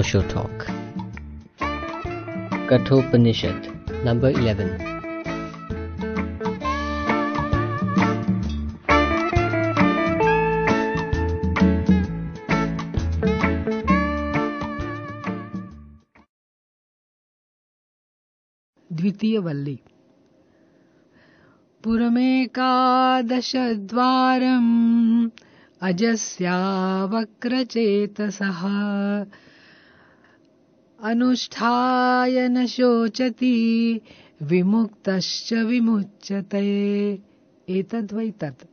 Osho Talk. Kathopanishad, number 11. द्वितीयवल्ली पुरमेकादशद्वारम् अजस्यावक्रचेतसः अनुष्ठाय न शोचति, विमुक्तश्च विमुच्यते। एतद्वै तत्।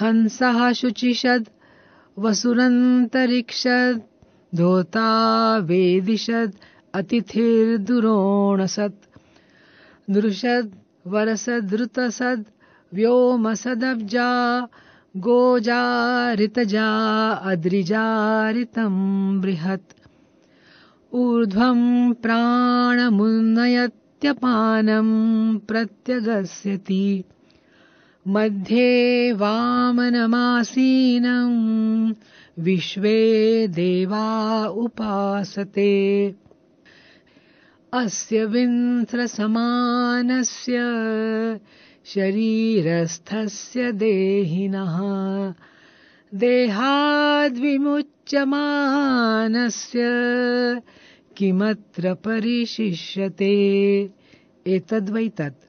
हंसः शुचिषद्, वसुरन्तरिक्षद्, धोता वेदिषद्, अतिथिर्दुरोणसत्। दृशद् वरसदृतसद्, व्योमसदब्जा, गोजारितजा, अद्रिजारितं बृहत्। ऊर्ध्वं प्राणमुन्नयत्यपानं प्रत्यगस्यति मध्ये वामनमासीनं विश्वे देवा उपासते। अस्य विन्थ्रसमानस्य शरीरस्थस्य देहिनः। देहाद्विमुच्यमानस्य किमत्र परिशिष्यते। एतद्वै तत्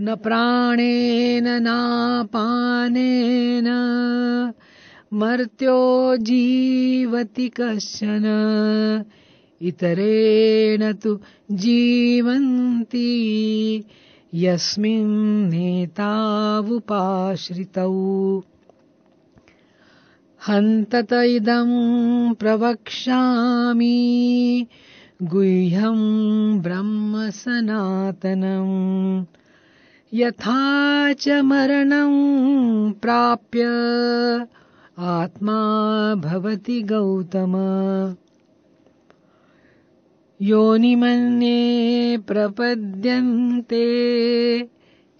न प्राणेन नापानेन मर्त्यो जीवति कश्चन। इतरेण तु जीवन्ति। यस्मिन्नेतावुपाश्रितौ हन्तत इदं प्रवक्ष्यामि। गुह्यं ब्रह्म सनातनम् यथा च मरणं प्राप्य आत्मा भवति गौतम। योनिमन्ये प्रपद्यन्ते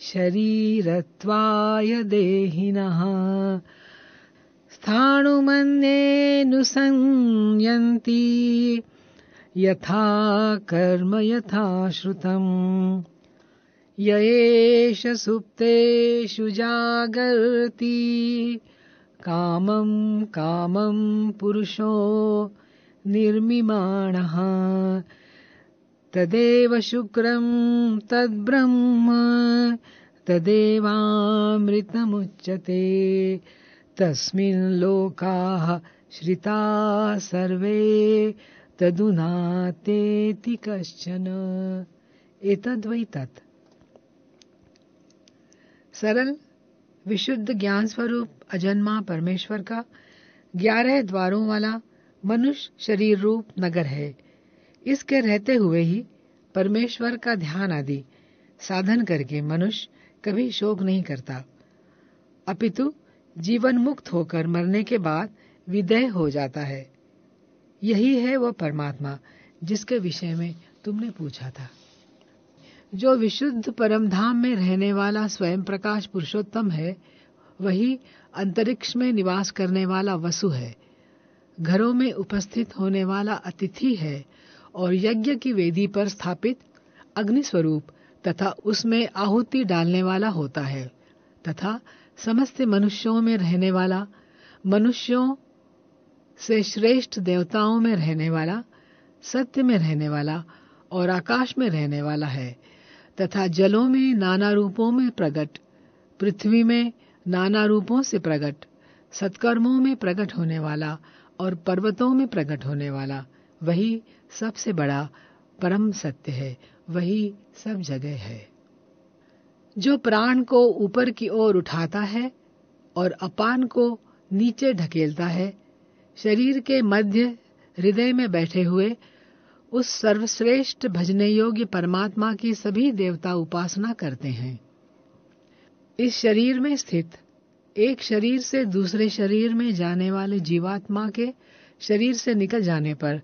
शरीरत्वाय देहिनः स्थाणुमन्येऽनुसंयन्ति। यथा कर्म यथा श्रुतम् य एष सुप्तेषु जागर्ति। कामं कामं पुरुषो निर्मिमाणः। तदेव शुक्रं तद्ब्रह्म। तदेवामृतमुच्यते तस्मिन् लोकाः श्रिता सर्वे तदुनातेति कश्चन। एतद्वै तत् सरल, विशुद्ध ज्ञान स्वरूप अजन्मा परमेश्वर का ग्यारह द्वारों वाला मनुष्य शरीर रूप नगर है। इसके रहते हुए ही परमेश्वर का ध्यान आदि साधन करके मनुष्य कभी शोक नहीं करता। अपितु जीवन मुक्त होकर मरने के बाद विदेह हो जाता है। यही है वह परमात्मा, जिसके विषय में तुमने पूछा था। जो विशुद्ध परमधाम में रहने वाला स्वयं प्रकाश पुरुषोत्तम है, वही अंतरिक्ष में निवास करने वाला वसु है। घरों में उपस्थित होने वाला अतिथि है और यज्ञ की वेदी पर स्थापित अग्नि स्वरूप तथा उसमें आहुति डालने वाला होता है तथा समस्त मनुष्यों में रहने वाला, मनुष्यों से श्रेष्ठ देवताओं में रहने वाला, सत्य में रहने वाला और आकाश में रहने वाला है, तथा जलों में नाना रूपों में प्रकट पृथ्वी में नाना रूपों से प्रकट सत्कर्मों में प्रकट होने वाला और पर्वतों में प्रकट होने वाला, वही सबसे बड़ा परम सत्य है, वही सब जगह है। जो प्राण को ऊपर की ओर उठाता है और अपान को नीचे ढकेलता है, शरीर के मध्य हृदय में बैठे हुए उस सर्वश्रेष्ठ भजने योग्य परमात्मा की सभी देवता उपासना करते हैं। इस शरीर में स्थित एक शरीर से दूसरे शरीर में जाने वाले जीवात्मा के शरीर से निकल जाने पर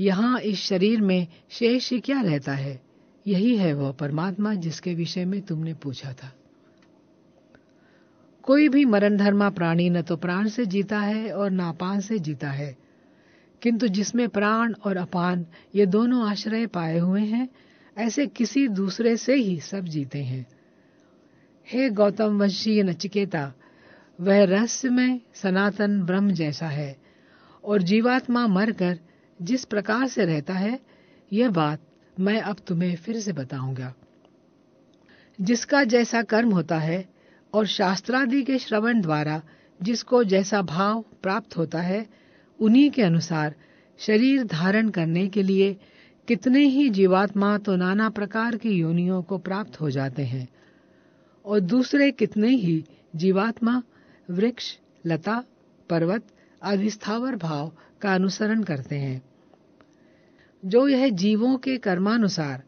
यहाँ इस शरीर में शेष क्या रहता है? यही है वह परमात्मा जिसके विषय में तुमने पूछा था। कोई भी मरण धर्मा प्राणी न तो प्राण से जीता है और नापान से जीता है। किंतु जिसमें प्राण और अपान ये दोनों आश्रय पाए हुए हैं, ऐसे किसी दूसरे से ही सब जीते हैं। हे गौतम वंशी नचिकेता, वह रहस्य में सनातन, ब्रह्म जैसा है, और जीवात्मा मरकर जिस प्रकार से रहता है, यह बात मैं अब तुम्हें फिर से बताऊँगा। जिसका जैसा कर्म होता है और शास्त्रादि के श्रवण द्वारा जिसको जैसा भाव प्राप्त होता है, उन्हीं के अनुसार शरीर धारण करने के लिए कितने ही जीवात्मा तो नाना प्रकार की योनियों को प्राप्त हो जाते हैं और दूसरे कितने ही जीवात्मा, वृक्ष, लता, पर्वत आदि स्थावर भाव का अनुसरण करते हैं। जो यह जीवों के कर्मानुसार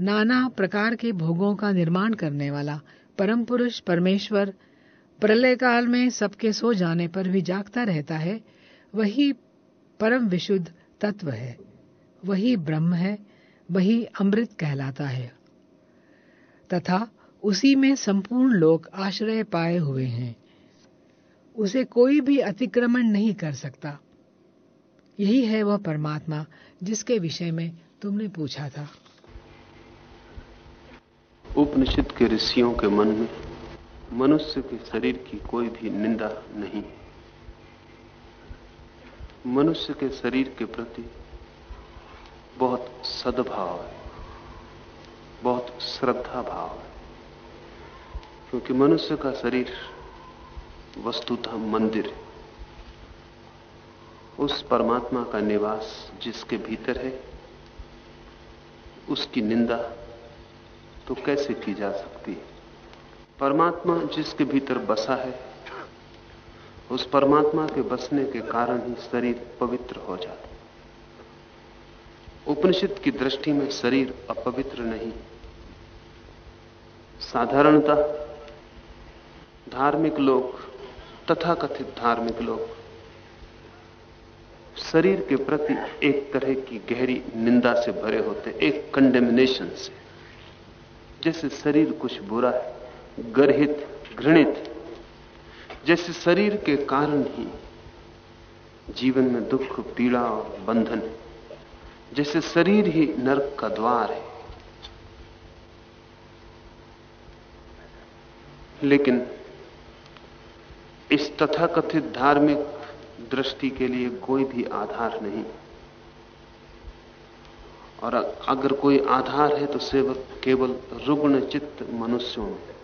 नाना प्रकार के भोगों का निर्माण करने वाला परम पुरुष परमेश्वर, प्रलय काल में सबके सो जाने पर भी जागता रहता है, वही परम विशुद्ध तत्व है, वही ब्रह्म है, वही अमृत कहलाता है। तथा उसी में संपूर्ण लोग आश्रय पाए हुए हैं। उसे कोई भी अतिक्रमण नहीं कर सकता। यही है वह परमात्मा जिसके विषय में तुमने पूछा था। उपनिषद के ऋषियों के मन में मनुष्य के शरीर की कोई भी निंदा नहीं मनुष्य के शरीर के प्रति बहुत सद्भाव है, बहुत श्रद्धा भाव है, क्योंकि मनुष्य का शरीर वस्तुतः मंदिर है। उस परमात्मा का निवास जिसके भीतर है, उसकी निंदा तो कैसे की जा सकती है? परमात्मा जिसके भीतर बसा है, उस परमात्मा के बसने के कारण ही शरीर पवित्र हो जाता उपनिषद की दृष्टि में शरीर अपवित्र नहीं। साधारणतः धार्मिक लोग, तथाकथित धार्मिक लोग शरीर के प्रति एक तरह की गहरी निंदा से भरे होते, एक कंडेमिनेशन से। जैसे शरीर कुछ बुरा है, गर्हित, घृणित, जैसे शरीर के कारण ही जीवन में दुख, पीड़ा और बंधन है, जैसे शरीर ही नरक का द्वार है। लेकिन इस तथाकथित धार्मिक दृष्टि के लिए कोई भी आधार नहीं। और अगर कोई आधार है तो सेवक केवल रुग्ण चित्त मनुष्यों में।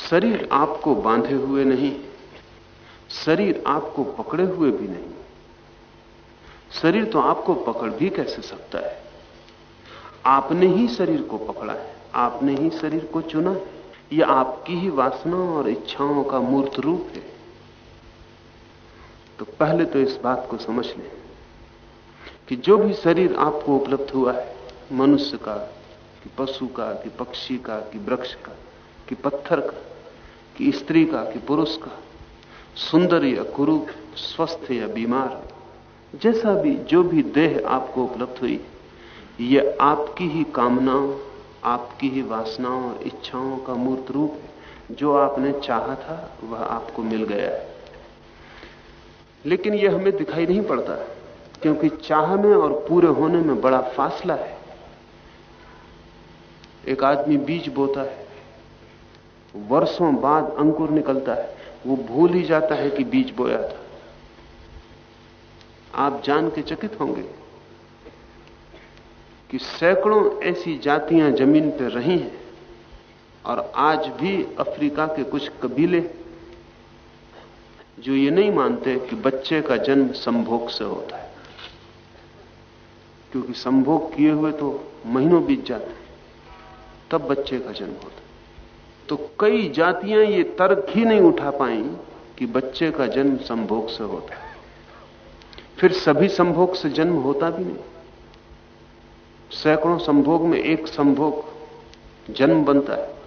शरीर आपको बांधे हुए नहीं, शरीर आपको पकड़े हुए भी नहीं। शरीर तो आपको पकड़ भी कैसे सकता है? आपने ही शरीर को पकड़ा है, आपने ही शरीर को चुना है। यह आपकी ही वासना और इच्छाओं का मूर्त रूप है। तो पहले तो इस बात को समझ लें कि जो भी शरीर आपको उपलब्ध हुआ है, मनुष्य का, कि पशु का, कि पक्षी का, कि वृक्ष का, कि पत्थर का, कि स्त्री का, कि पुरुष का, सुंदर या कुरूप, स्वस्थ या बीमार, जैसा भी, जो भी देह आपको उपलब्ध हुई यह आपकी ही कामनाओं, आपकी ही वासनाओं और इच्छाओं का मूर्त रूप है। जो आपने चाहा था, वह आपको मिल गया है। लेकिन यह हमें दिखाई नहीं पड़ता, क्योंकि चाह में और पूरे होने में बड़ा फासला है। एक आदमी बीज बोता है, वर्षों बाद अंकुर निकलता है, वो भूल ही जाता है कि बीज बोया था। आप जान के चकित होंगे कि सैकड़ों ऐसी जातियाँ ज़मीन पर रही हैं और आज भी अफ्रीका के कुछ कबीले जो ये नहीं मानते कि बच्चे का जन्म संभोग से होता है। क्योंकि संभोग किए हुए तो महीनों बीत जाते हैं, तब बच्चे का जन्म होता है। तो कई जातियाँ ये तर्क ही नहीं उठा पाई कि बच्चे का जन्म संभोग से होता है। फिर सभी संभोग से जन्म होता भी नहीं। सैकड़ों संभोग में एक संभोग जन्म बनता है।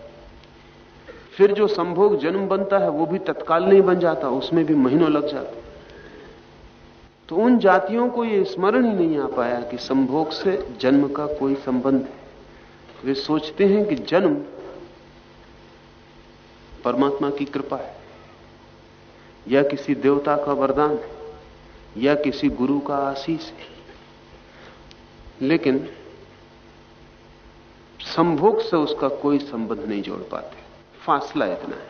फिर जो संभोग जन्म बनता है, वो भी तत्काल नहीं बन जाता, उसमें भी महीनों लग जाते। तो उन जातियों को ये स्मरण ही नहीं आ पाया कि संभोग से जन्म का कोई संबंध है। वे सोचते हैं कि जन्म परमात्मा की कृपा है। या किसी देवता का वरदान है, या किसी गुरु का आशीष है। लेकिन संभोग से उसका कोई संबंध नहीं जोड़ पाते। फासला इतना है।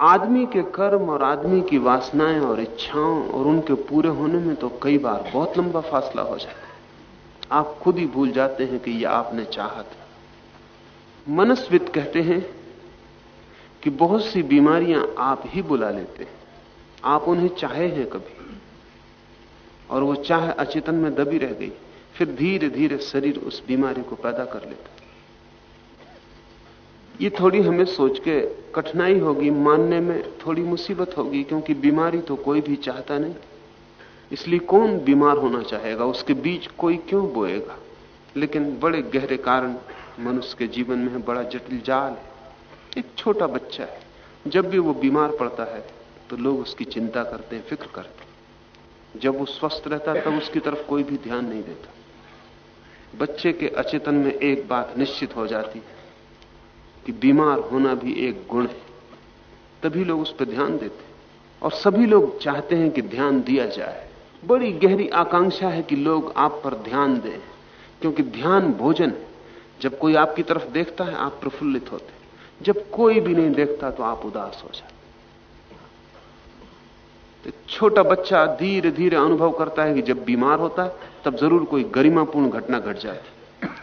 आदमी के कर्म और आदमी की वासनाएँ और इच्छाओं और उनके पूरे होने में तो कई बार बहुत लंबा फासला हो जाता है। आप खुद ही भूल जाते हैं कि यह आपने चाहा था। मनस्वित कहते हैं कि बहुत सी बीमारियाँ आप ही बुला लेते हैं। आप उन्हें चाहे हैं कभी। और वो चाहे अचेतन में दबी रह गई, फिर धीरे धीरे शरीर उस बीमारी को पैदा कर लेता ये थोड़ी हमें सोच के कठिनाई होगी, मानने में थोड़ी मुसीबत होगी, क्योंकि बीमारी तो कोई भी चाहता नहीं। इसलिए कौन बीमार होना चाहेगा? उसके बीच कोई क्यों बोएगा? लेकिन बड़े गहरे कारण मनुष्य के जीवन में बड़ा जटिल जाल है। एक छोटा बच्चा है। जब भी वो बीमार पड़ता है तो लोग उसकी चिंता करते हैं, फ़िक्र करते हैं। जब वो स्वस्थ रहता तब उसकी तरफ़ कोई भी ध्यान नहीं देता। बच्चे के अचेतन में एक बात निश्चित हो जाती है। कि बीमार होना भी एक गुण है। तभी लोग उस पर ध्यान देते और सभी लोग चाहते हैं कि ध्यान दिया जाए। बड़ी गहरी आकांक्षा है कि लोग आप पर ध्यान दें। क्योंकि ध्यान भोजन है। जब कोई आपकी तरफ़ देखता है, आप प्रफुल्लित होते जब कोई भी नहीं देखता तो आप उदास हो जाते तो छोटा बच्चा धीरे धीरे अनुभव करता है कि जब बीमार होता है, तब ज़रूर कोई गरिमापूर्ण घटना घट जाती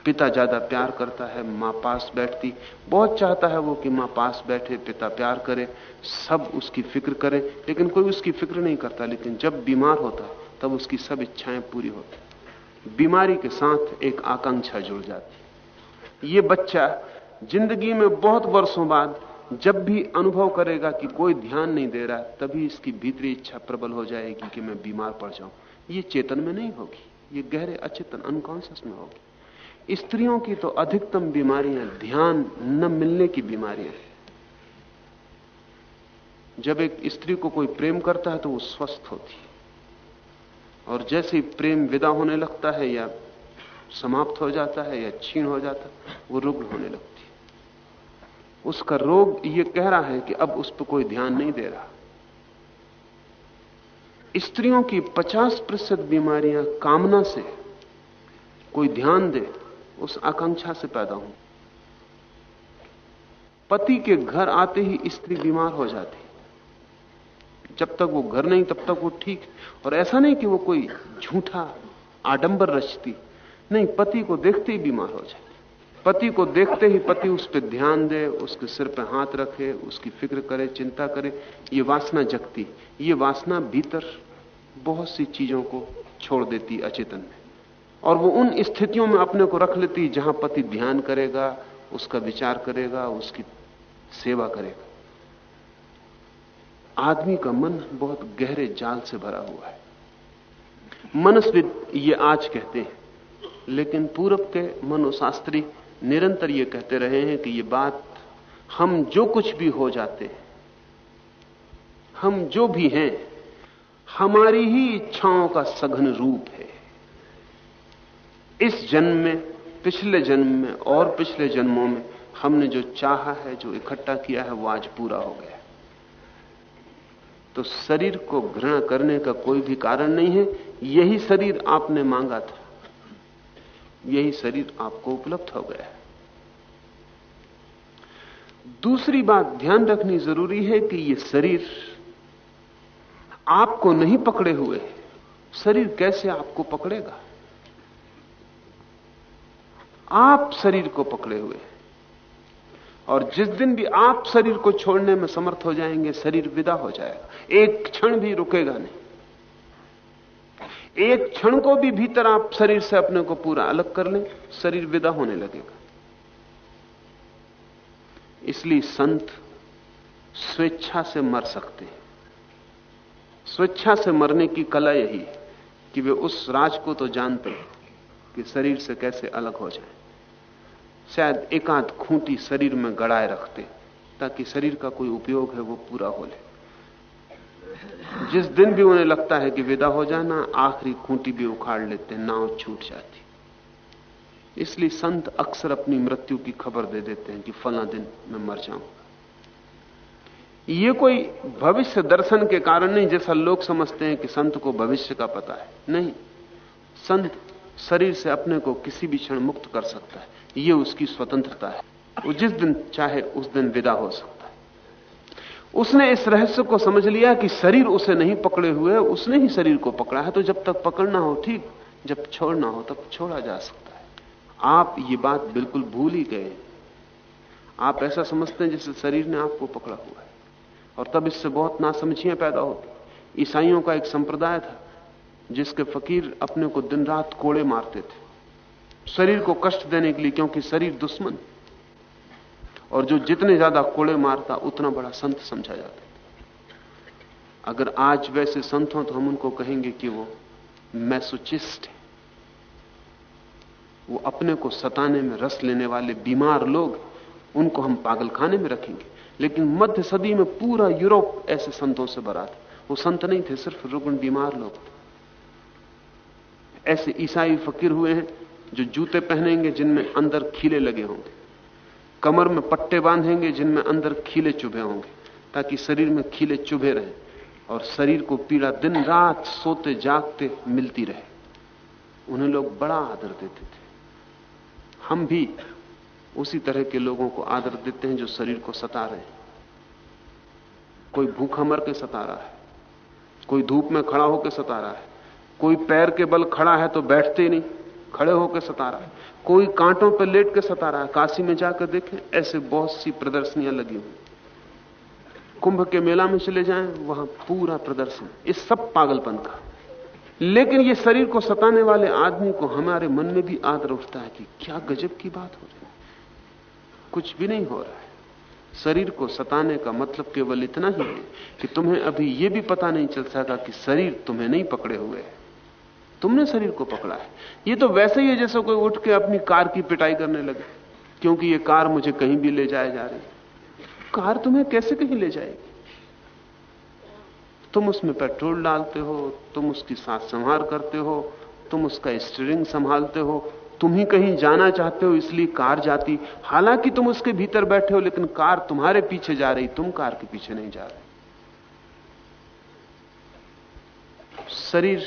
पिता ज़्यादा प्यार करता है, माँ पास बैठती। बहुत चाहता है वो कि माँ पास बैठे, पिता प्यार करे, सब उसकी फ़िक्र करे, लेकिन कोई उसकी फ़िक्र नहीं करता। लेकिन जब बीमार होता है, तब उसकी सब इच्छाएँ पूरी होती बीमारी के साथ एक आकांक्षा जुड़ जाती ये बच्चा ज़िंदगी में बहुत वर्षों बाद जब भी अनुभव करेगा कि कोई ध्यान नहीं दे रहा, तभी इसकी भीतरी इच्छा प्रबल हो जाएगी कि मैं बीमार पड़ जाऊँ। ये चेतन में नहीं होगी, ये गहरे अचेतन अनकॉन्सियस में होगी। स्त्रियों की तो अधिकतम बीमारियाँ ध्यान न मिलने की बीमारियाँ हैं। जब एक स्त्री को कोई प्रेम करता है तो वो स्वस्थ होती है। और जैसे ही प्रेम विदा होने लगता है या समाप्त हो जाता है या छीण हो जाता है, वो रुग्ण होने लगती है। उसका रोग ये कह रहा है कि अब उस पर कोई ध्यान नहीं दे रहा। स्त्रियों की 50 प्रतिशत बीमारियाँ कामना से कोई ध्यान दे उस आकांक्षा से पैदा हूँ। पति के घर आते ही स्त्री बीमार हो जाती जब तक वो घर नहीं, तब तक वो ठीक और ऐसा नहीं कि वो कोई झूठा आडंबर रचती। नहीं, पति को देखते ही बीमार हो जाए पति को देखते ही पति उस पर ध्यान दे, उसके सिर पर हाथ रखे, उसकी फ़िक्र करे, चिंता करे। ये वासना जगती। ये वासना भीतर बहुत सी चीज़ों को छोड़ देती अचेतन में। और वो उन स्थितियों में अपने को रख लेती जहाँ पति ध्यान करेगा, उसका विचार करेगा, उसकी सेवा करेगा। आदमी का मन बहुत गहरे जाल से भरा हुआ है। मनस्विद ये आज कहते हैं, लेकिन पूरब के मनोशास्त्री निरंतर ये कहते रहे हैं कि ये बात, हम जो कुछ भी हो जाते हैं, हम जो भी हैं, हमारी ही इच्छाओं का सघन रूप है। इस जन्म में, पिछले जन्म में और पिछले जन्मों में हमने जो चाहा है, जो इकट्ठा किया है, वो आज पूरा हो गया तो शरीर को घृणा करने का कोई भी कारण नहीं है। यही शरीर आपने मांगा था। यही शरीर आपको उपलब्ध हो गया है। दूसरी बात ध्यान रखनी ज़रूरी है कि यह शरीर आपको नहीं पकड़े हुए शरीर कैसे आपको पकड़ेगा? आप शरीर को पकड़े हुए और जिस दिन भी आप शरीर को छोड़ने में समर्थ हो जाएँगे, शरीर विदा हो जाएगा। एक क्षण भी रुकेगा नहीं। एक क्षण को भी भीतर आप शरीर से अपने को पूरा अलग कर लें, शरीर विदा होने लगेगा। इसलिए संत स्वेच्छा से मर सकते हैं। स्वेच्छा से मरने की कला यही है कि वे उस राज को तो जानते हैं कि शरीर से कैसे अलग हो जाए। शायद एकांत खूंटी शरीर में गड़ाए रखते, ताकि शरीर का कोई उपयोग है वो पूरा हो ले। जिस दिन भी उन्हें लगता है कि विदा हो जाना, आखिरी खूंटी भी उखाड़ लेते, नाव छूट जाती। इसलिए संत अक्सर अपनी मृत्यु की खबर दे देते हैं कि फला दिन मैं मर जाऊँ। ये कोई भविष्य दर्शन के कारण नहीं, जैसा लोग समझते हैं कि संत को भविष्य का पता है। नहीं, संत शरीर से अपने को किसी भी क्षण मुक्त कर सकता है। ये उसकी स्वतंत्रता है। वो जिस दिन चाहे उस दिन विदा हो सकता है। उसने इस रहस्य को समझ लिया कि शरीर उसे नहीं पकड़े हुए, उसने ही शरीर को पकड़ा है। तो जब तक पकड़ना हो ठीक, जब छोड़ना हो तब छोड़ा जा सकता है। आप ये बात बिल्कुल भूल ही गए। आप ऐसा समझते हैं जैसे शरीर ने आपको पकड़ा हुआ है। और तब इससे बहुत नासमझियाँ पैदा होती। ईसाइयों का एक संप्रदाय था। जिसके फकीर अपने को दिन रात कोड़े मारते थे। शरीर को कष्ट देने के लिए, क्योंकि शरीर दुश्मन। और जो जितने ज़्यादा कोड़े मारता, उतना बड़ा संत समझा जाता अगर आज वैसे संत हो तो हम उनको कहेंगे कि वो मैसुचिस्ट है। वो अपने को सताने में रस लेने वाले बीमार लोग उनको हम पागलखाने में रखेंगे। लेकिन मध्य सदी में पूरा यूरोप ऐसे संतों से भरा था। वो संत नहीं थे, सिर्फ़ रुग्ण बीमार लोग थे। ऐसे ईसाई फकीर हुए हैं जो जूते पहनेंगे जिनमें अंदर खीले लगे होंगे। कमर में पट्टे बांधेंगे जिनमें अंदर खीले चुभे होंगे, ताकि शरीर में खीले चुभे रहें और शरीर को पीड़ा दिन रात सोते जागते मिलती रहे। उन्हें लोग बड़ा आदर देते थे। हम भी उसी तरह के लोगों को आदर देते हैं जो शरीर को सता रहे कोई भूखा मर के सता रहा है, कोई धूप में खड़ा होकर सता रहा है कोई पैर के बल खड़ा है तो बैठते ही नहीं, खड़े होकर सता रहा है। कोई कांटों पर लेट के सता रहा है, काशी में जाकर देखें, ऐसे बहुत सी प्रदर्शनियाँ लगी हुई कुंभ के मेला में चले जाएँ, वहाँ पूरा प्रदर्शन इस सब पागलपन का लेकिन ये शरीर को सताने वाले आदमी को हमारे मन में भी आदर उठता है कि क्या गजब की बात हो रही है। कुछ भी नहीं हो रहा है। शरीर को सताने का मतलब केवल इतना ही है कि तुम्हें अभी यह भी पता नहीं चल सका कि शरीर तुम्हें नहीं पकड़े हुए है। तुमने शरीर को पकड़ा है। ये तो वैसे ही है जैसे कोई उठ के अपनी कार की पिटाई करने लगे, क्योंकि ये कार मुझे कहीं भी ले जाए जा रही कार तुम्हें कैसे कहीं ले जाएगी? तुम उसमें पेट्रोल डालते हो, तुम उसकी साथ संभार करते हो, तुम उसका स्टीयरिंग संभालते हो, तुम ही कहीं जाना चाहते हो, इसलिए कार जाती। हालाँकि तुम उसके भीतर बैठे हो, लेकिन कार तुम्हारे पीछे जा रही, तुम कार के पीछे नहीं जा रहे। शरीर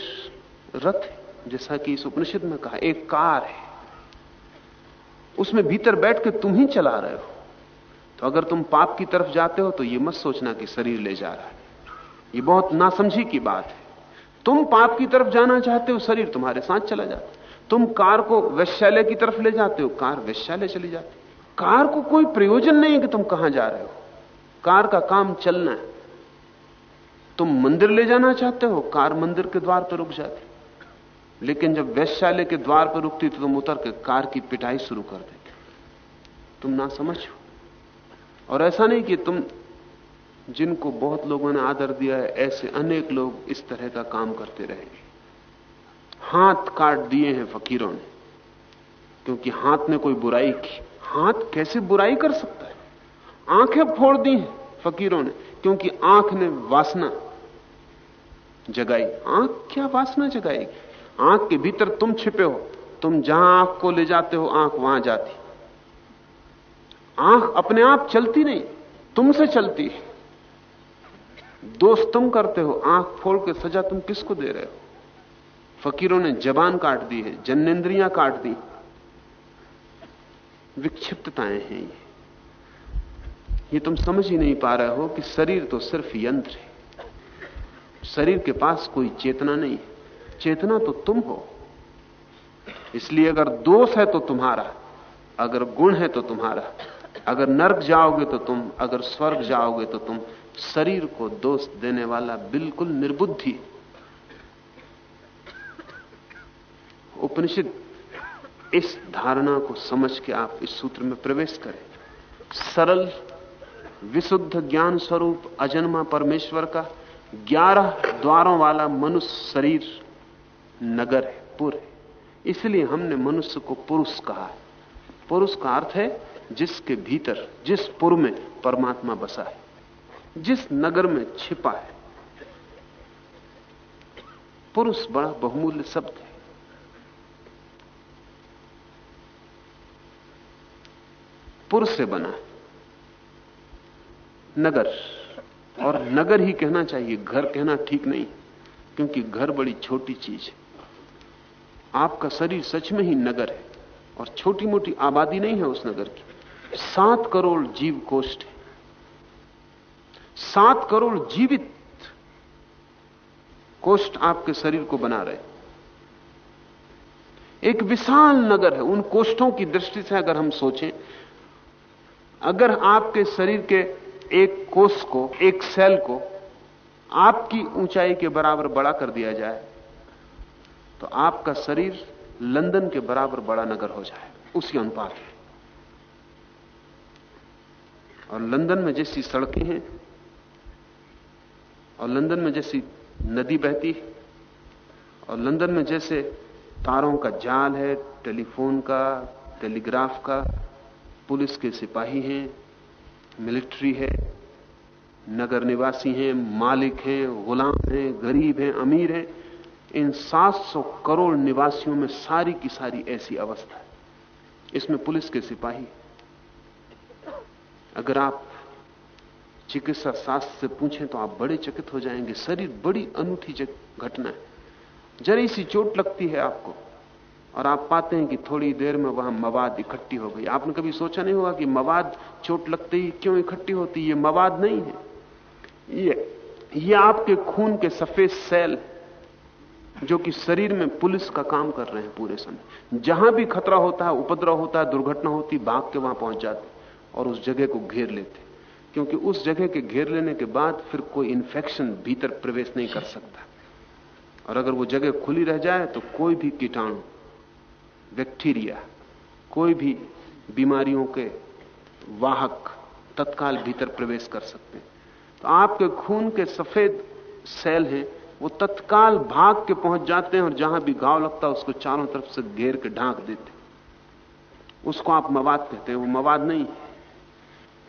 रथ जैसा कि इस उपनिषद में कहा, एक कार है। उसमें भीतर बैठ के तुम ही चला रहे हो। तो अगर तुम पाप की तरफ़ जाते हो तो यह मत सोचना कि शरीर ले जा रहा है। ये बहुत नासमझी की बात है। तुम पाप की तरफ़ जाना चाहते हो, शरीर तुम्हारे साथ चला जाता तुम कार को वैश्यालय की तरफ़ ले जाते हो, कार वैश्यालय चली जाती कार को कोई प्रयोजन नहीं है कि तुम कहाँ जा रहे हो। कार का काम चलना है। तुम मंदिर ले जाना चाहते हो, कार मंदिर के द्वार पर रुक जाती लेकिन जब वैश्यालय के द्वार पर रुकती तो तुम उतर के कार की पिटाई शुरू कर देते। तुम ना समझो और ऐसा नहीं कि तुम, जिनको बहुत लोगों ने आदर दिया है, ऐसे अनेक लोग इस तरह का काम करते रहेंगे। हाथ काट दिए हैं फकीरों ने, क्योंकि हाथ ने कोई बुराई की। हाथ कैसे बुराई कर सकता है? आँखें फोड़ दी हैं फकीरों ने, क्योंकि आँख ने वासना जगाई। आँख क्या वासना जगाएगी? आँख के भीतर तुम छिपे हो, तुम जहाँ आँख को ले जाते हो, आँख वहाँ जाती आँख अपने आप चलती नहीं, तुमसे चलती है। दोस्त तुम करते हो, आँख फोड़ के सजा तुम किसको दे रहे हो? फकीरों ने जबान काट दी है जन्नेन्द्रियाँ काट दी। विक्षिप्तताएँ हैं ये। ये तुम समझ ही नहीं पा रहे हो कि शरीर तो सिर्फ़ यंत्र है। शरीर के पास कोई चेतना नहीं है। चेतना तो तुम हो। इसलिए अगर दोष है तो तुम्हारा, अगर गुण है तो तुम्हारा, अगर नर्क जाओगे तो तुम, अगर स्वर्ग जाओगे तो तुम, शरीर को दोष देने वाला बिल्कुल निर्बुद्धि। उपनिषद इस धारणा को समझ के आप इस सूत्र में प्रवेश करें। सरल, विशुद्ध ज्ञान स्वरूप अजन्मा परमेश्वर का ग्यारह द्वारों वाला मनुष्य शरीर नगर है, पुर है। इसलिए हमने मनुष्य को पुरुष कहा है। पुरुष का अर्थ है जिसके भीतर, जिस पुर में परमात्मा बसा है, जिस नगर में छिपा है। पुरुष बड़ा बहुमूल्य शब्द है। पुरुष से बना नगर। और नगर ही कहना चाहिए, घर कहना ठीक नहीं, क्योंकि घर बड़ी छोटी चीज़ है। आपका शरीर सच में ही नगर है और छोटी मोटी आबादी नहीं है उस नगर की। सात करोड़ जीव कोष्ठ है। सात करोड़ जीवित कोष्ठ आपके शरीर को बना रहे एक विशाल नगर है। उन कोष्ठों की दृष्टि से अगर हम सोचें, अगर आपके शरीर के एक कोष को, एक सेल को आपकी ऊंचाई के बराबर बड़ा कर दिया जाए तो आपका शरीर लंदन के बराबर बड़ा नगर हो जाए, उसी अनुपात में। और लंदन में जैसी सड़कें हैं, और लंदन में जैसी नदी बहती है, और लंदन में जैसे तारों का जाल है, टेलीफोन का, टेलीग्राफ का, पुलिस के सिपाही हैं, मिलिट्री है, नगर निवासी हैं, मालिक हैं, गुलाम हैं, गरीब हैं, अमीर हैं इन 700 करोड़ निवासियों में सारी की सारी ऐसी अवस्था है। इसमें पुलिस के सिपाही अगर आप चिकित्सा शास्त्र से पूछें तो आप बड़े चकित हो जाएँगे। शरीर बड़ी अनूठी घटना है। जरी सी चोट लगती है आपको और आप पाते हैं कि थोड़ी देर में वहाँ मवाद इकट्ठी हो गई। आपने कभी सोचा नहीं होगा कि मवाद चोट लगते ही क्यों इकट्ठी होती ये मवाद नहीं है। ये ये आपके खून के सफ़ेद सेल जो कि शरीर में पुलिस का काम कर रहे हैं पूरे समय। जहाँ भी खतरा होता है, उपद्रव होता है, दुर्घटना होती, भाग के वहाँ पहुँच जाते और उस जगह को घेर लेते क्योंकि उस जगह के घेर लेने के बाद फिर कोई इंफेक्शन भीतर प्रवेश नहीं कर सकता। और अगर वो जगह खुली रह जाए तो कोई भी कीटाणु, बैक्टीरिया, कोई भी बीमारियों के वाहक तत्काल भीतर प्रवेश कर सकते हैं। तो आपके खून के सफ़ेद सेल हैं वो तत्काल भाग के पहुँच जाते हैं और जहाँ भी घाव लगता है उसको चारों तरफ़ से घेर के ढांक देते उसको आप मवाद कहते हैं, वो मवाद नहीं है।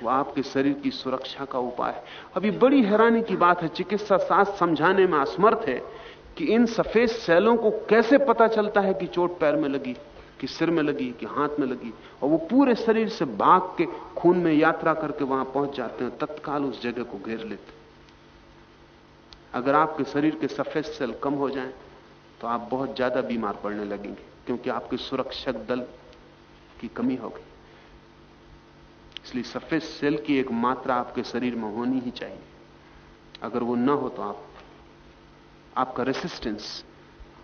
वो आपके शरीर की सुरक्षा का उपाय है। अभी बड़ी हैरानी की बात है, चिकित्सा शास्त्र समझाने में असमर्थ है कि इन सफ़ेद सेलों को कैसे पता चलता है कि चोट पैर में लगी, कि सिर में लगी, कि हाथ में लगी? और वो पूरे शरीर से भाग के खून में यात्रा करके वहाँ पहुँच जाते हैं, तत्काल उस जगह को घेर लेते अगर आपके शरीर के सफ़ेद सेल कम हो जाएँ तो आप बहुत ज़्यादा बीमार पड़ने लगेंगे, क्योंकि आपके सुरक्षक दल की कमी होगी इसलिए सफ़ेद सेल की एक मात्रा आपके शरीर में होनी ही चाहिए। अगर वो ना हो तो आप, आपका रेसिस्टेंस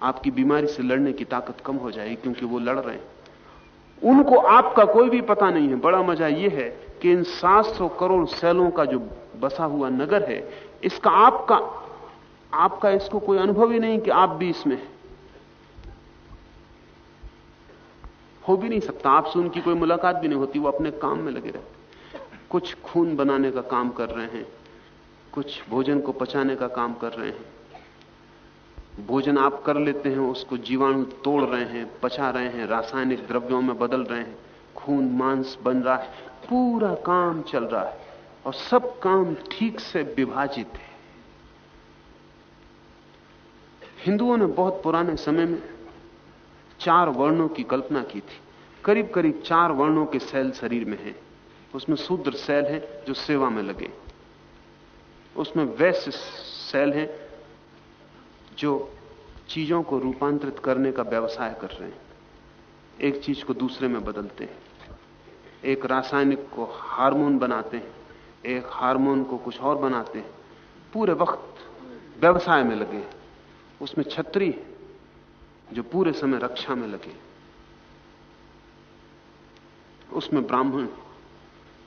आपकी बीमारी से लड़ने की ताकत कम हो जाएगी, क्योंकि वो लड़ रहे हैं। उनको आपका कोई भी पता नहीं है। बड़ा मज़ा यह है कि इन 700 करोड़ सेलों का जो बसा हुआ नगर है, इसका आपका आपका इसको कोई अनुभव ही नहीं कि आप भी इसमें हो। भी नहीं सकता। आपसे उनकी कोई मुलाकात भी नहीं होती। वो अपने काम में लगे रहते कुछ खून बनाने का काम कर रहे हैं। कुछ भोजन को पचाने का काम कर रहे हैं। भोजन आप कर लेते हैं, उसको जीवाणु तोड़ रहे हैं, पचा रहे हैं, रासायनिक द्रव्यों में बदल रहे हैं। खून, मांस बन रहा है। पूरा काम चल रहा है। और सब काम ठीक से विभाजित है। हिंदुओं ने बहुत पुराने समय में चार वर्णों की कल्पना की थी। करीब करीब चार वर्णों के सेल शरीर में हैं। उसमें शूद्र सेल है जो सेवा में लगे। उसमें वैश्य सेल है जो चीज़ों को रूपांतरित करने का व्यवसाय कर रहे हैं। एक चीज़ को दूसरे में बदलते हैं। एक रासायनिक को हार्मोन बनाते हैं। एक हार्मोन को कुछ और बनाते हैं। पूरे वक्त व्यवसाय में लगे उसमें छत्री जो पूरे समय रक्षा में लगे। उसमें ब्राह्मण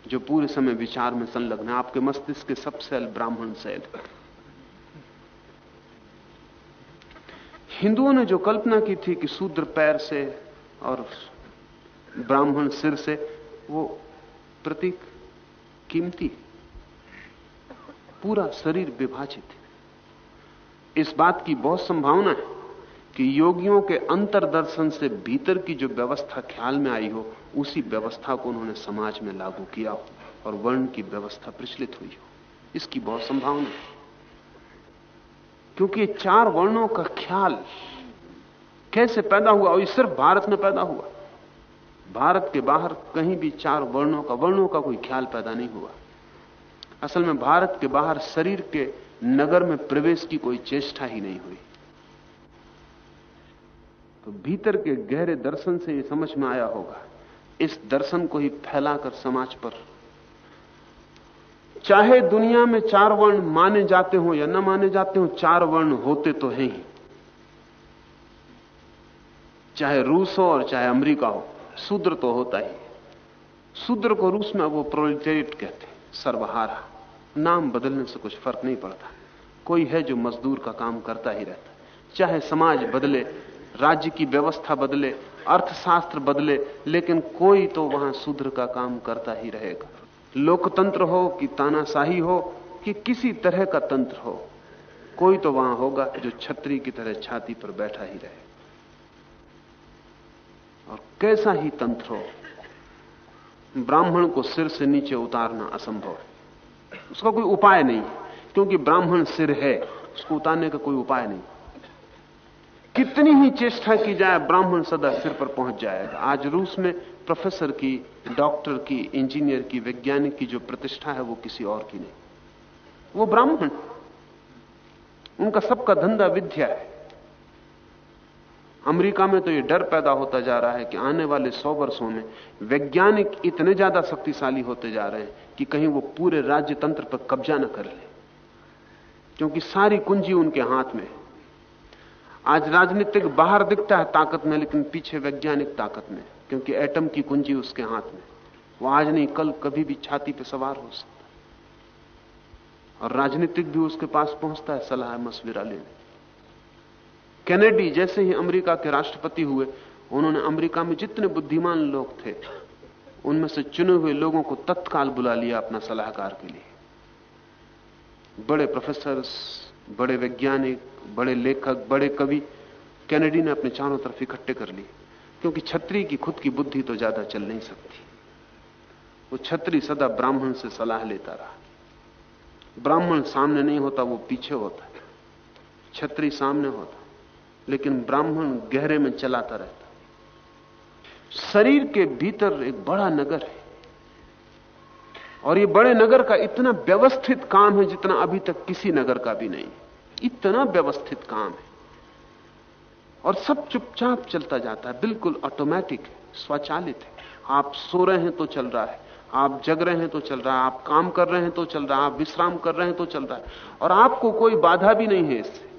जो पूरे समय विचार में संलग्न है। आपके मस्तिष्क के सब सेल ब्राह्मण सेल हिंदुओं ने जो कल्पना की थी कि शूद्र पैर से और ब्राह्मण सिर से, वो प्रतीक कीमती, पूरा शरीर विभाजित है। इस बात की बहुत संभावना है कि योगियों के अंतरदर्शन से भीतर की जो व्यवस्था ख्याल में आई हो, उसी व्यवस्था को उन्होंने समाज में लागू किया हो और वर्ण की व्यवस्था प्रचलित हुई हो। इसकी बहुत संभावना है। क्योंकि चार वर्णों का ख्याल कैसे पैदा हुआ और ये सिर्फ़ भारत में पैदा हुआ? भारत के बाहर कहीं भी चार वर्णों का वर्णों का कोई ख्याल पैदा नहीं हुआ। असल में भारत के बाहर शरीर के नगर में प्रवेश की कोई चेष्टा ही नहीं हुई। तो भीतर के गहरे दर्शन से यह समझ में आया होगा, इस दर्शन को ही फैलाकर समाज पर। चाहे दुनिया में चार वर्ण माने जाते हो या न माने जाते हो, चार वर्ण होते तो हैं ही। चाहे रूस हो और चाहे अमेरिका हो, शूद्र तो होता ही। शूद्र को रूस में वो प्रोलिटेरियट कहते हैं, सर्वहारा। नाम बदलने से कुछ फ़र्क नहीं पड़ता। कोई है जो मजदूर का काम करता ही रहता चाहे समाज बदले, राज्य की व्यवस्था बदले, अर्थशास्त्र बदले, लेकिन कोई तो वहाँ शूद्र का काम करता ही रहेगा। लोकतंत्र हो कि तानाशाही हो कि किसी तरह का तंत्र हो, कोई तो वहाँ होगा जो छत्री की तरह छाती पर बैठा ही रहे। और कैसा ही तंत्र हो, ब्राह्मण को सिर से नीचे उतारना असंभव है। उसका कोई उपाय नहीं, क्योंकि ब्राह्मण सिर है, उसको उतारने का कोई उपाय नहीं। कितनी ही चेष्टा की जाए, ब्राह्मण सदा सिर पर पहुँच जाएगा। आज रूस में प्रोफेसर की, डॉक्टर की, इंजीनियर की, वैज्ञानिक की जो प्रतिष्ठा है, वो किसी और की नहीं। वो ब्राह्मण। उनका सबका धंधा विद्या है। अमेरिका में तो ये डर पैदा होता जा रहा है कि आने वाले सौ वर्षों में वैज्ञानिक इतने ज़्यादा शक्तिशाली होते जा रहे हैं कि कहीं वो पूरे राज्य तंत्र पर कब्जा न कर ले। क्योंकि सारी कुंजी उनके हाथ में है। आज राजनीतिक बाहर दिखता है ताकत में, लेकिन पीछे वैज्ञानिक ताकत में, क्योंकि एटम की कुंजी उसके हाथ में वो आज नहीं, कल कभी भी छाती पर सवार हो सकता और राजनीतिक भी उसके पास पहुँचता है, सलाह मशविरा लेने। कैनेडी जैसे ही अमेरिका के राष्ट्रपति हुए, उन्होंने अमेरिका में जितने बुद्धिमान लोग थे, उनमें से चुने हुए लोगों को तत्काल बुला लिया अपना सलाहकार के लिए। बड़े प्रोफेसर बड़े वैज्ञानिक, बड़े लेखक, बड़े कवि कैनेडी ने अपने चारों तरफ़ इकट्ठे कर लिए, क्योंकि छत्री की खुद की बुद्धि तो ज़्यादा चल नहीं सकती। वो छत्री सदा ब्राह्मण से सलाह लेता रहा। ब्राह्मण सामने नहीं होता, वो पीछे होता छत्री सामने होता लेकिन ब्राह्मण गहरे में चलाता रहता। शरीर के भीतर एक बड़ा नगर है। और ये बड़े नगर का इतना व्यवस्थित काम है जितना अभी तक किसी नगर का भी नहीं। इतना व्यवस्थित काम है। और सब चुपचाप चलता जाता है। बिल्कुल ऑटोमेटिक है, स्वचालित है। आप सो रहे हैं तो चल रहा है। आप जग रहे हैं तो चल रहा है। आप काम कर रहे हैं तो चल रहा है। आप विश्राम कर रहे हैं तो चल रहा है। और आपको कोई बाधा भी नहीं है इससे।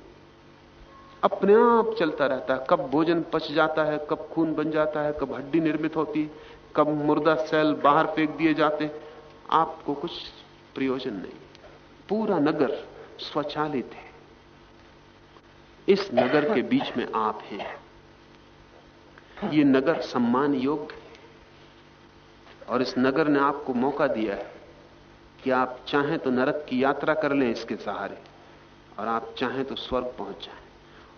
अपने आप चलता रहता है। कब भोजन पच जाता है, कब खून बन जाता है, कब हड्डी निर्मित होती, कब मुर्दा सेल बाहर फेंक दिए जाते। आपको कुछ प्रयोजन नहीं। पूरा नगर स्वचालित है। इस नगर के बीच में आप हैं। ये नगर सम्मान योग्य है। और इस नगर ने आपको मौका दिया है कि आप चाहें तो नरक की यात्रा कर लें इसके सहारे। और आप चाहें तो स्वर्ग पहुँच जाएँ।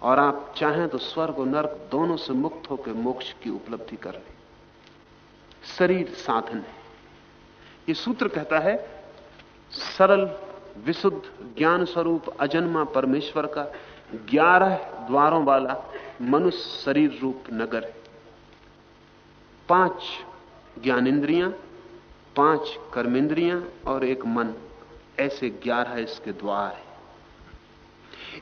और आप चाहें तो स्वर्ग और नर्क दोनों से मुक्त होकर मोक्ष की उपलब्धि कर ले। शरीर साधन है। ये सूत्र कहता है, सरल, विशुद्ध, ज्ञान स्वरूप अजन्मा परमेश्वर का ग्यारह द्वारों वाला मनुष्य शरीर रूप नगर है। पाँच ज्ञानेन्द्रियाँ, पाँच कर्मेंद्रियाँ और एक मन, ऐसे ग्यारह इसके द्वार है।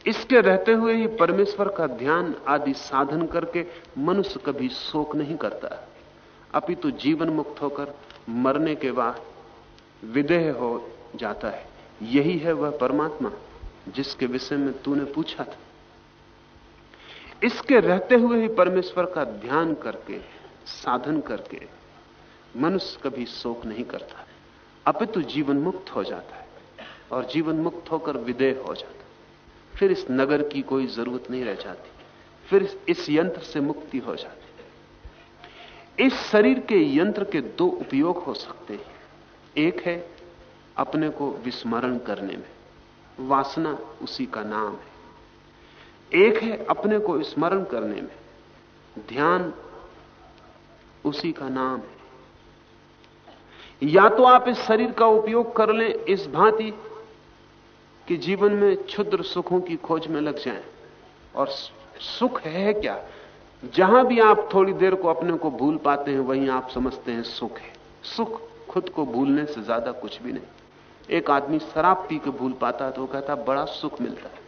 इसके रहते हुए ही परमेश्वर का ध्यान आदि साधन करके मनुष्य कभी शोक नहीं करता। अपितु तो जीवन मुक्त होकर मरने के बाद विदेह हो जाता है। यही है वह परमात्मा जिसके विषय में तूने पूछा था। इसके रहते हुए ही परमेश्वर का ध्यान करके, साधन करके मनुष्य कभी शोक नहीं करता। अपितु जीवन मुक्त हो जाता है और जीवन मुक्त होकर विदेह हो जाता फिर इस नगर की कोई ज़रूरत नहीं रह जाती। फिर इस यंत्र से मुक्ति हो जाती। इस शरीर के यंत्र के दो उपयोग हो सकते हैं। एक है अपने को विस्मरण करने में। वासना उसी का नाम है। एक है अपने को स्मरण करने में। ध्यान उसी का नाम है। या तो आप इस शरीर का उपयोग कर लें, इस भांति कि जीवन में क्षुद्र सुखों की खोज में लग जाएँ। और सुख है क्या? जहाँ भी आप थोड़ी देर को अपने को भूल पाते हैं, वहीं आप समझते हैं सुख है। सुख खुद को भूलने से ज़्यादा कुछ भी नहीं। एक आदमी शराब पी के भूल पाता है तो कहता बड़ा सुख मिलता है।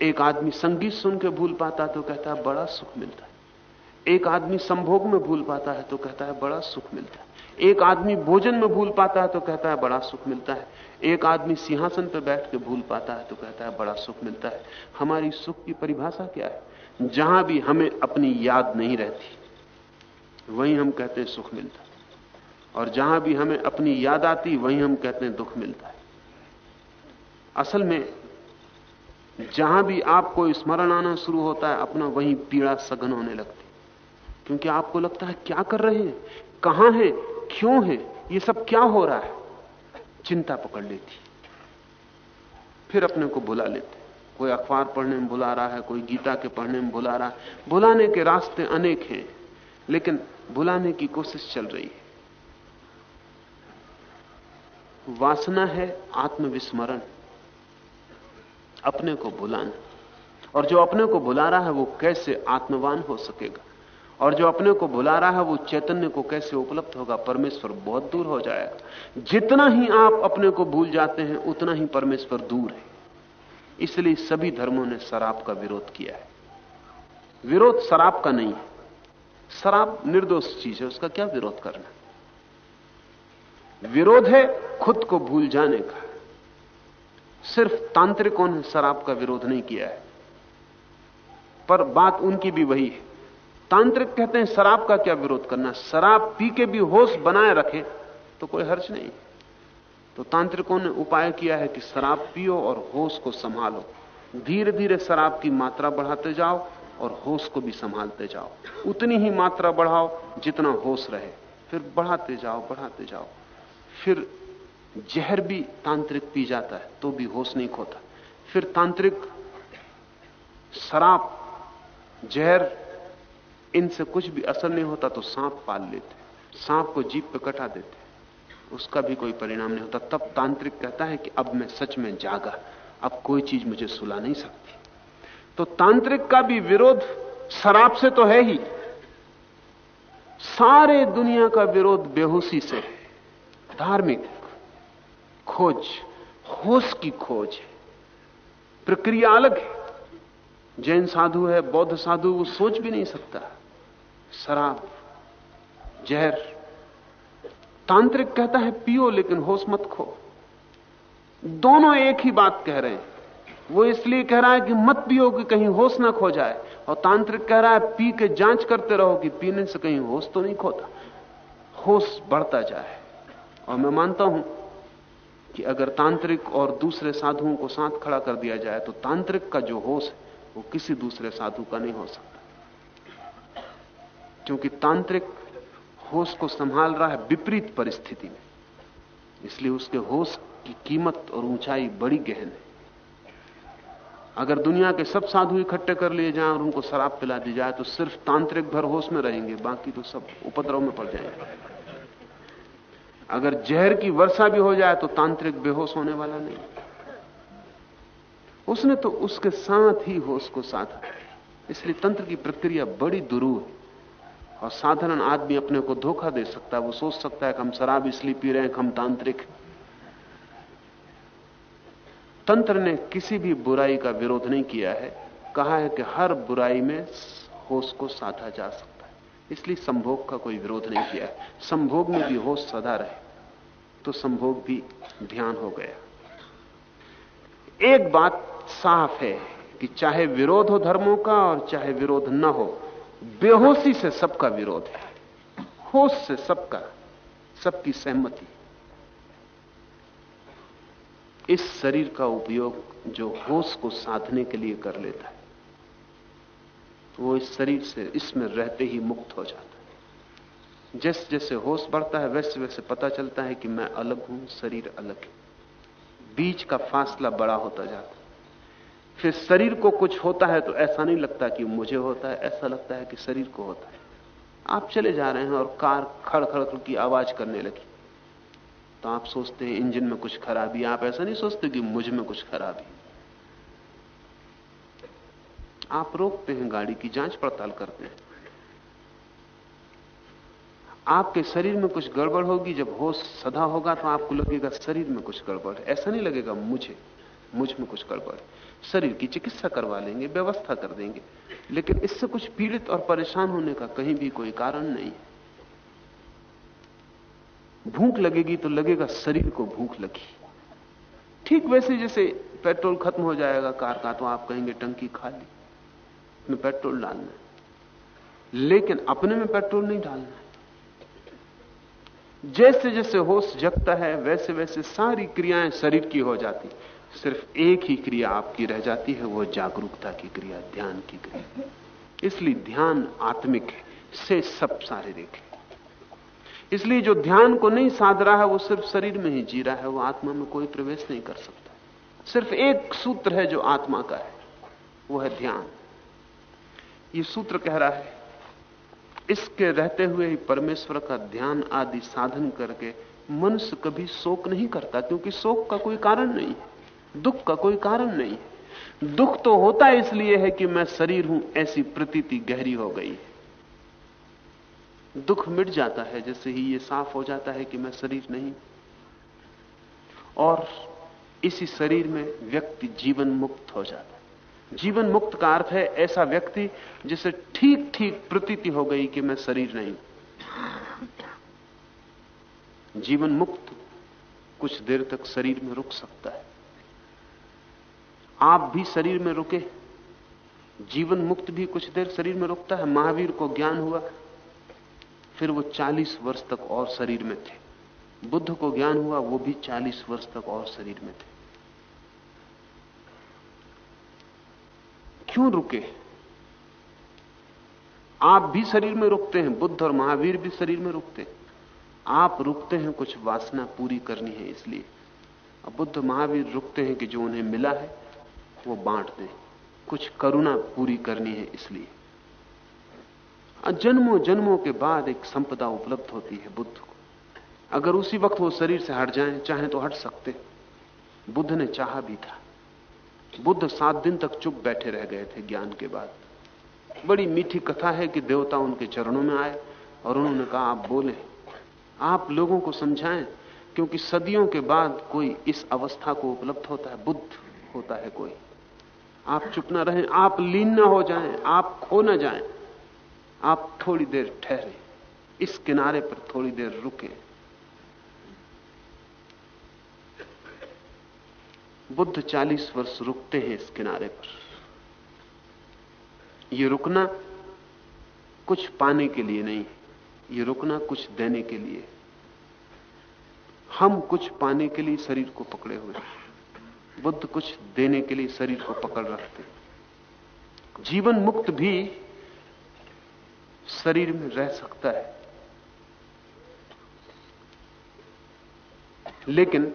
एक आदमी संगीत सुन के भूल पाता है तो कहता है, बड़ा सुख मिलता है। एक आदमी संभोग में भूल पाता है तो कहता है, बड़ा सुख मिलता है। एक आदमी भोजन में भूल पाता है तो कहता है, बड़ा सुख मिलता है। एक आदमी सिंहासन पर बैठ के भूल पाता है तो कहता है, बड़ा सुख मिलता है। हमारी सुख की परिभाषा क्या है? जहाँ भी हमें अपनी याद नहीं रहती, वहीं हम कहते हैं, सुख मिलता है। और जहाँ भी हमें अपनी याद आती, वहीं हम कहते हैं, दुख मिलता है। असल में, जहाँ भी आपको स्मरण आना शुरू होता है, अपना वहीं पीड़ा सघन होने लगती। क्योंकि आपको लगता है, क्या कर रहे हैं? कहाँ है? क्यों है? ये सब क्या हो रहा है? चिंता पकड़ लेती। फिर अपने को बुला लेते। कोई अखबार पढ़ने में बुला रहा है, कोई गीता के पढ़ने में बुला रहा है। बुलाने के रास्ते अनेक हैं, लेकिन बुलाने की कोशिश चल रही है। वासना है आत्मविस्मरण। अपने को बुलाना। और जो अपने को बुला रहा है, वो कैसे आत्मवान हो सकेगा? और जो अपने को भुला रहा है, वो चैतन्य को कैसे उपलब्ध होगा? परमेश्वर बहुत दूर हो जाएगा। जितना ही आप अपने को भूल जाते हैं, उतना ही परमेश्वर दूर है। इसलिए सभी धर्मों ने शराब का विरोध किया है। विरोध शराब का नहीं है। शराब निर्दोष चीज़ है, उसका क्या विरोध करना? विरोध है खुद को भूल जाने का। सिर्फ़ तांत्रिकों ने शराब का विरोध नहीं किया है। पर बात उनकी भी वही है। तांत्रिक कहते हैं, शराब का क्या विरोध करना? शराब पी के भी होश बनाए रखे तो कोई हर्ज नहीं। तो तांत्रिकों ने उपाय किया है कि शराब पियो और होश को संभालो। धीरे धीरे शराब की मात्रा बढ़ाते जाओ और होश को भी संभालते जाओ। उतनी ही मात्रा बढ़ाओ जितना होश रहे। फिर बढ़ाते जाओ बढ़ाते जाओ। फिर जहर भी तांत्रिक पी जाता है तो भी होश नहीं खोता। फिर तांत्रिक शराब, जहर इनसे कुछ भी असर नहीं होता तो सांप पाल लेते सांप को जीप पे कटा देते उसका भी कोई परिणाम नहीं होता। तब तांत्रिक कहता है कि अब मैं सच में जागा। अब कोई चीज़ मुझे सुला नहीं सकती। तो तांत्रिक का भी विरोध शराब से तो है ही। सारे दुनिया का विरोध बेहोशी से है। धार्मिक खोज, होश की खोज है। प्रक्रिया अलग है। जैन साधु है, बौद्ध साधु, वो सोच भी नहीं सकता। शराब, जहर, तांत्रिक कहता है पियो लेकिन होश मत खो। दोनों एक ही बात कह रहे हैं। वो इसलिए कह रहा है कि मत पियो कि कहीं होश ना खो जाए। और तांत्रिक कह रहा है, पी के जाँच करते रहो कि पीने से कहीं होश तो नहीं खोता। होश बढ़ता जाए। और मैं मानता हूँ कि अगर तांत्रिक और दूसरे साधुओं को साथ खड़ा कर दिया जाए तो तांत्रिक का जो होश है वो किसी दूसरे साधु का नहीं हो सकता। क्योंकि तांत्रिक होश को संभाल रहा है विपरीत परिस्थिति में। इसलिए उसके होश की कीमत और ऊंचाई बड़ी गहन है। अगर दुनिया के सब साधु इकट्ठे कर लिए जाएँ और उनको शराब पिला दी जाए तो सिर्फ़ तांत्रिक भर होश में रहेंगे, बाकी तो सब उपद्रव में पड़ जाएँगे। अगर जहर की वर्षा भी हो जाए तो तांत्रिक बेहोश होने वाला नहीं। उसने तो उसके साथ ही होश को साधा। इसलिए तंत्र की प्रक्रिया बड़ी दुरूह है। और साधारण आदमी अपने को धोखा दे सकता है, वो सोच सकता है कि हम शराब इसलिए पी रहे हैं हम तांत्रिक तंत्र ने किसी भी बुराई का विरोध नहीं किया है। कहा है कि हर बुराई में होश को साधा जा सकता है। इसलिए संभोग का कोई विरोध नहीं किया है। संभोग में भी होश सदा रहे। तो संभोग भी ध्यान हो गया। एक बात साफ़ है कि चाहे विरोध हो धर्मों का और चाहे विरोध न हो, बेहोशी से सबका विरोध है। होश से सबका, सबकी सहमति। इस शरीर का उपयोग जो होश को साधने के लिए कर लेता है, वो इस शरीर से इसमें रहते ही मुक्त हो जाता है। जैसे जैसे होश बढ़ता है, वैसे वैसे पता चलता है कि मैं अलग हूँ, शरीर अलग है। बीच का फासला बड़ा होता जाता है। फिर शरीर को कुछ होता है तो ऐसा नहीं लगता कि मुझे होता है, ऐसा लगता है कि शरीर को होता है। आप चले जा रहे हैं और कार खड़ खड़ की आवाज़ करने लगी। तो आप सोचते हैं, इंजन में कुछ खराबी आप ऐसा नहीं सोचते कि मुझमें कुछ खराबी आप रोकते हैं, गाड़ी की जाँच पड़ताल करते हैं। आपके शरीर में कुछ गड़बड़ होगी, जब होश सदा होगा तो आपको लगेगा, शरीर में कुछ गड़बड़ ऐसा नहीं लगेगा मुझे। मुझमें कुछ गड़बड़। शरीर की चिकित्सा करवा लेंगे, व्यवस्था कर देंगे। लेकिन इससे कुछ पीड़ित और परेशान होने का कहीं भी कोई कारण नहीं भूख लगेगी तो लगेगा, शरीर को भूख लगी। ठीक वैसे जैसे पेट्रोल खत्म हो जाएगा, कार का तो आप कहेंगे टंकी खाली, में पेट्रोल डालना है। लेकिन अपने में पेट्रोल नहीं डालना है। जैसे जैसे होश जगता है, वैसे वैसे सारी क्रियाएँ शरीर की हो जाती। सिर्फ़ एक ही क्रिया आपकी रह जाती है, वो जागरूकता की क्रिया, ध्यान की क्रिया। इसलिए ध्यान आत्मिक है, से सब शारीरिक है इसलिए जो ध्यान को नहीं साध रहा है, वो सिर्फ़ शरीर में ही जी रहा है, वो आत्मा में कोई प्रवेश नहीं कर सकता। सिर्फ़ एक सूत्र है जो आत्मा का है, वो है ध्यान। ये सूत्र कह रहा है, इसके रहते हुए ही परमेश्वर का ध्यान आदि साधन करके मनुष्य कभी शोक नहीं करता, क्योंकि शोक का कोई कारण नहीं है। दुख का कोई कारण नहीं। है दुख तो होता इसलिए है कि मैं शरीर हूँ, ऐसी प्रतीति गहरी हो गई। है दुख मिट जाता है, जैसे ही ये साफ़ हो जाता है कि मैं शरीर नहीं। और इसी शरीर में व्यक्ति जीवन मुक्त हो जाता है। जीवन मुक्त का अर्थ है ऐसा व्यक्ति जिसे ठीक ठीक प्रतीति हो गई कि मैं शरीर नहीं। जीवन मुक्त कुछ देर तक शरीर में रुक सकता है। आप भी शरीर में रुके, जीवन मुक्त भी कुछ देर शरीर में रुकता है। महावीर को ज्ञान हुआ, फिर वो 40 वर्ष तक और शरीर में थे। बुद्ध को ज्ञान हुआ, वो भी 40 वर्ष तक और शरीर में थे। क्यों रुके? आप भी शरीर में रुकते हैं, बुद्ध और महावीर भी शरीर में रुकते हैं। आप रुकते हैं, कुछ वासना पूरी करनी है इसलिए। अब बुद्ध महावीर रुकते हैं कि जो उन्हें मिला है वो बांट दें। कुछ करुणा पूरी करनी है इसलिए। जन्मों जन्मों के बाद एक संपदा उपलब्ध होती है बुद्ध को। अगर उसी वक्त वो शरीर से हट जाएँ, चाहे तो हट सकते। बुद्ध ने चाहा भी था। बुद्ध सात दिन तक चुप बैठे रह गए थे ज्ञान के बाद। बड़ी मीठी कथा है कि देवता उनके चरणों में आए और उन्होंने कहा, आप बोले, आप लोगों को समझाएँ, क्योंकि सदियों के बाद कोई इस अवस्था को उपलब्ध होता है, बुद्ध होता है कोई। आप चुप ना रहें, आप लीन ना हो जाएँ, आप खो ना जाएँ। आप थोड़ी देर ठहरे, इस किनारे पर थोड़ी देर रुके। बुद्ध 40 वर्ष रुकते हैं इस किनारे पर। ये रुकना कुछ पाने के लिए नहीं, ये रुकना कुछ देने के लिए। हम कुछ पाने के लिए शरीर को पकड़े हुए बुद्ध कुछ देने के लिए शरीर को पकड़ रखते जीवन मुक्त भी शरीर में रह सकता है। लेकिन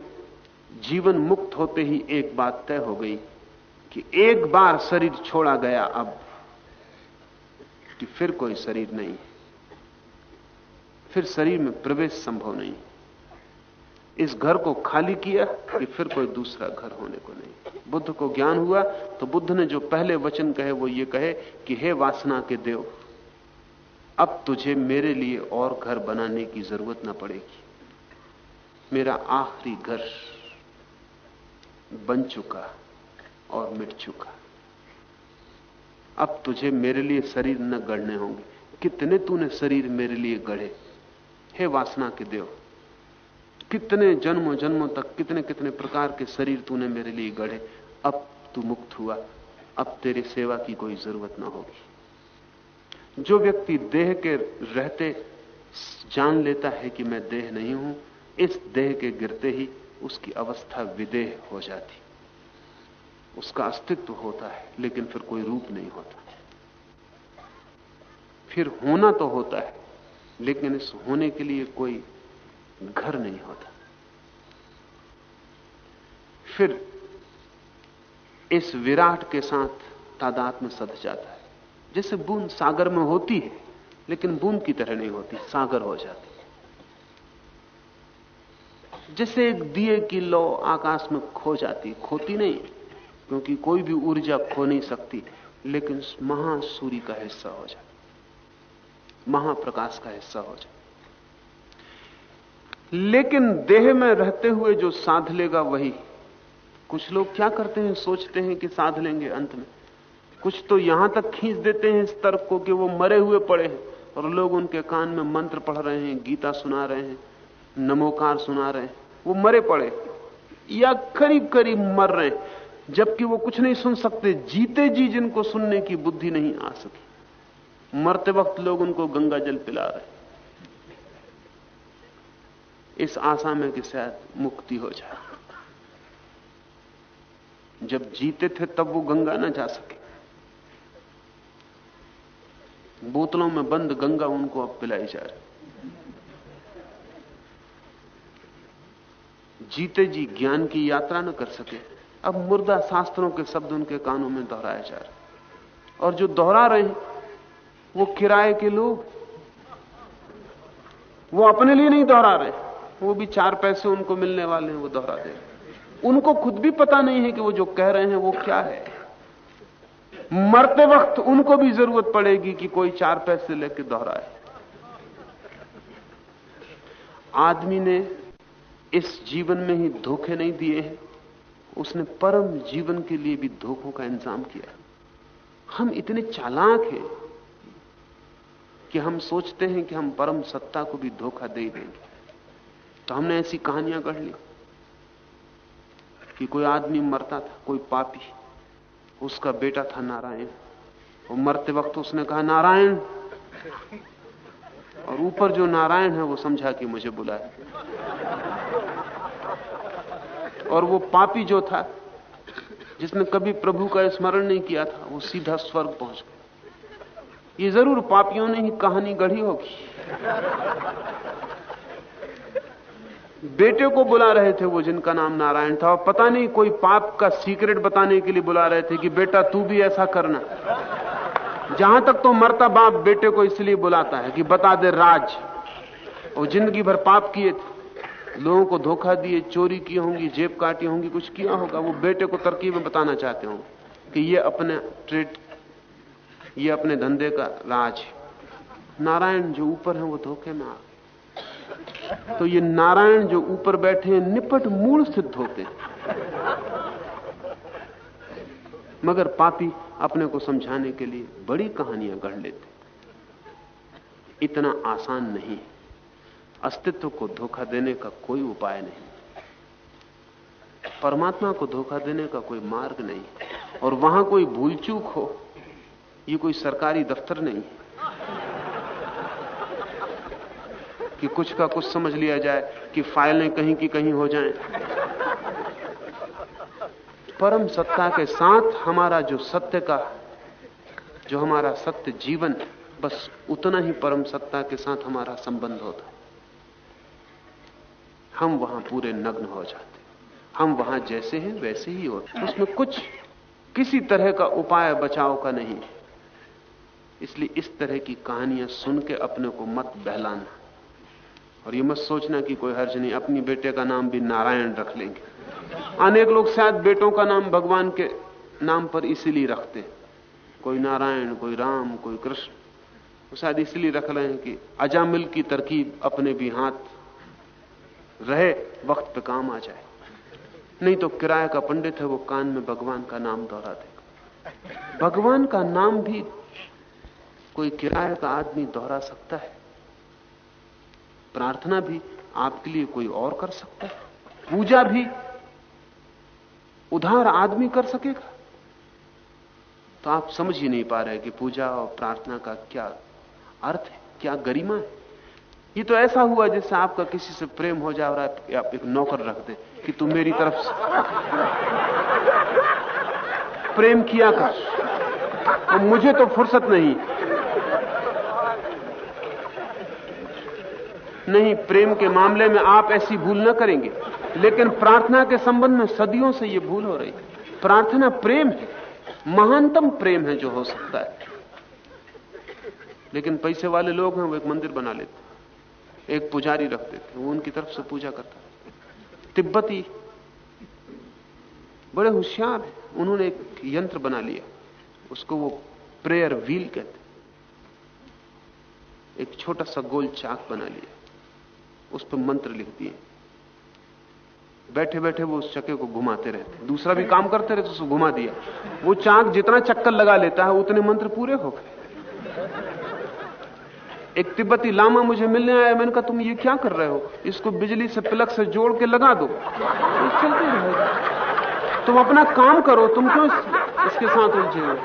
जीवन मुक्त होते ही एक बात तय हो गई कि एक बार शरीर छोड़ा गया अब कि फिर कोई शरीर नहीं। फिर शरीर में प्रवेश संभव नहीं। इस घर को खाली किया कि फिर कोई दूसरा घर होने को नहीं। बुद्ध को ज्ञान हुआ तो बुद्ध ने जो पहले वचन कहे, वो ये कहे कि, हे वासना के देव, अब तुझे मेरे लिए और घर बनाने की ज़रूरत ना पड़ेगी। मेरा आखिरी घर बन चुका और मिट चुका। अब तुझे मेरे लिए शरीर न गढ़ने होंगे। कितने तूने शरीर मेरे लिए गढ़े? हे वासना के देव कितने जन्मों जन्मों तक कितने कितने प्रकार के शरीर तूने मेरे लिए गढ़े, अब तू मुक्त हुआ, अब तेरी सेवा की कोई ज़रूरत ना होगी। जो व्यक्ति देह के रहते जान लेता है कि मैं देह नहीं हूँ, इस देह के गिरते ही उसकी अवस्था विदेह हो जाती। उसका अस्तित्व होता है, लेकिन फिर कोई रूप नहीं होता। फिर होना तो होता है, लेकिन इस होने के लिए कोई घर नहीं होता। फिर इस विराट के साथ तादाद में सद जाता है। जैसे बूंद सागर में होती है, लेकिन बूंद की तरह नहीं होती, सागर हो जाती है। जैसे एक दिए की लो आकाश में खो जाती, खोती नहीं, क्योंकि कोई भी ऊर्जा खो नहीं सकती, लेकिन महासूर्य का हिस्सा हो जाती, महाप्रकाश का हिस्सा हो जाती। लेकिन देह में रहते हुए जो साध लेगा वही। कुछ लोग क्या करते हैं? सोचते हैं कि साध लेंगे अंत में। कुछ तो यहाँ तक खींच देते हैं इस तर्क को कि वो मरे हुए पड़े हैं और लोग उनके कान में मंत्र पढ़ रहे हैं, गीता सुना रहे हैं, नमोकार सुना रहे हैं। वो मरे पड़े या करीब करीब मर रहे हैं, जबकि वो कुछ नहीं सुन सकते। जीते जी जिनको सुनने की बुद्धि नहीं आ सकी। मरते वक्त लोग उनको गंगा जल पिला रहे इस आशा में कि शायद मुक्ति हो जाए। जब जीते थे तब वो गंगा ना जा सके। बोतलों में बंद गंगा उनको अब पिलाई जा रही। जीते जी ज्ञान की यात्रा न कर सके, अब मुर्दा शास्त्रों के शब्द उनके कानों में दोहराए जा रहे। और जो दोहरा रहे, वो किराए के लोग, वो अपने लिए नहीं दोहरा रहे। वो भी चार पैसे उनको मिलने वाले हैं, वो दोहरा दे। उनको खुद भी पता नहीं है कि वो जो कह रहे हैं वो क्या है। मरते वक्त उनको भी ज़रूरत पड़ेगी कि कोई चार पैसे लेके दोहराए आदमी ने इस जीवन में ही धोखे नहीं दिए हैं। उसने परम जीवन के लिए भी धोखों का इंतज़ाम किया हम इतने चालाक हैं कि हम सोचते हैं कि हम परम सत्ता को भी धोखा दे देंगे। तो हमने ऐसी कहानियाँ गढ़ ली कि कोई आदमी मरता था, कोई पापी, उसका बेटा था नारायण। और मरते वक्त उसने कहा, नारायण! और ऊपर जो नारायण है, वो समझा कि मुझे बुलाए। और वो पापी जो था, जिसने कभी प्रभु का स्मरण नहीं किया था, वो सीधा स्वर्ग पहुँच गया। ये ज़रूर पापियों ने ही कहानी गढ़ी होगी। बेटे को बुला रहे थे वो, जिनका नाम नारायण था, और पता नहीं कोई पाप का सीक्रेट बताने के लिए बुला रहे थे कि बेटा तू भी ऐसा करना। जहाँ तक तो मरता बाप बेटे को इसलिए बुलाता है कि बता दे राज। और ज़िंदगी भर पाप किए थे। लोगों को धोखा दिए, चोरी की होंगी, जेब काटी होंगी, कुछ किया होगा। वो बेटे को तरकीब में बताना चाहते हो कि ये अपने ट्रेड, ये अपने धंधे का राज नारायण जो ऊपर है, वो धोखे में आ तो ये नारायण जो ऊपर बैठे हैं, निपट मूल सिद्ध होते मगर पापी अपने को समझाने के लिए बड़ी कहानियाँ गढ़ लेते इतना आसान नहीं। अस्तित्व को धोखा देने का कोई उपाय नहीं। परमात्मा को धोखा देने का कोई मार्ग नहीं। और वहाँ कोई भूल चूक हो, ये कोई सरकारी दफ्तर नहीं है। कि कुछ का कुछ समझ लिया जाए कि फाइलें कहीं की कहीं हो जाएँ। परम सत्ता के साथ हमारा जो सत्य का, जो हमारा सत्य जीवन, बस उतना ही परम सत्ता के साथ हमारा संबंध होता हम वहाँ पूरे नग्न हो जाते हम वहाँ जैसे हैं, वैसे ही होते उसमें कुछ किसी तरह का उपाय बचाव का नहीं। इसलिए इस तरह की कहानियाँ सुन के अपने को मत बहलाना। और ये मत सोचना कि कोई हर्ज नहीं, अपनी बेटे का नाम भी नारायण रख लेंगे। अनेक लोग शायद बेटों का नाम भगवान के नाम पर इसीलिए रखते कोई नारायण, कोई राम, कोई कृष्ण तो शायद इसलिए रख रहे हैं कि अजामिल की तरकीब अपने भी हाथ रहे, वक्त पे काम आ जाए। नहीं तो किराए का पंडित है, वो कान में भगवान का नाम दोहरा देगा। भगवान का नाम भी कोई किराए का आदमी दोहरा सकता है। प्रार्थना भी आपके लिए कोई और कर सकता है? पूजा भी उधार आदमी कर सकेगा? तो आप समझ ही नहीं पा रहे कि पूजा और प्रार्थना का क्या अर्थ है, क्या गरिमा है? ये तो ऐसा हुआ जैसे आपका किसी से प्रेम हो जा रहा है आप एक नौकर रख दे कि तू मेरी तरफ़ से प्रेम किया कर। तो मुझे तो फुर्सत नहीं। नहीं, प्रेम के मामले में आप ऐसी भूल न करेंगे। लेकिन प्रार्थना के संबंध में सदियों से यह भूल हो रही है। प्रार्थना प्रेम है। महानतम प्रेम है जो हो सकता है। लेकिन पैसे वाले लोग हैं, वो एक मंदिर बना लेते एक पुजारी रख देते वो उनकी तरफ़ से पूजा करता तिब्बती बड़े होशियार हैं। उन्होंने एक यंत्र बना लिया। उसको वो प्रेयर व्हील कहते एक छोटा सा गोल चाक बना लिया। उस पर मंत्र लिख दिए बैठे बैठे वो उस चक्के को घुमाते रहते दूसरा भी काम करते रहते उसको घुमा दिया। वो चाक जितना चक्कर लगा लेता है उतने मंत्र पूरे हो गए। एक तिब्बती लामा मुझे मिलने आया मैंने कहा तुम ये क्या कर रहे हो? इसको बिजली से प्लग से जोड़ के लगा दो। चलते रहेगा तुम अपना काम करो तुम क्यों इस, इसके साथ उलझे हो?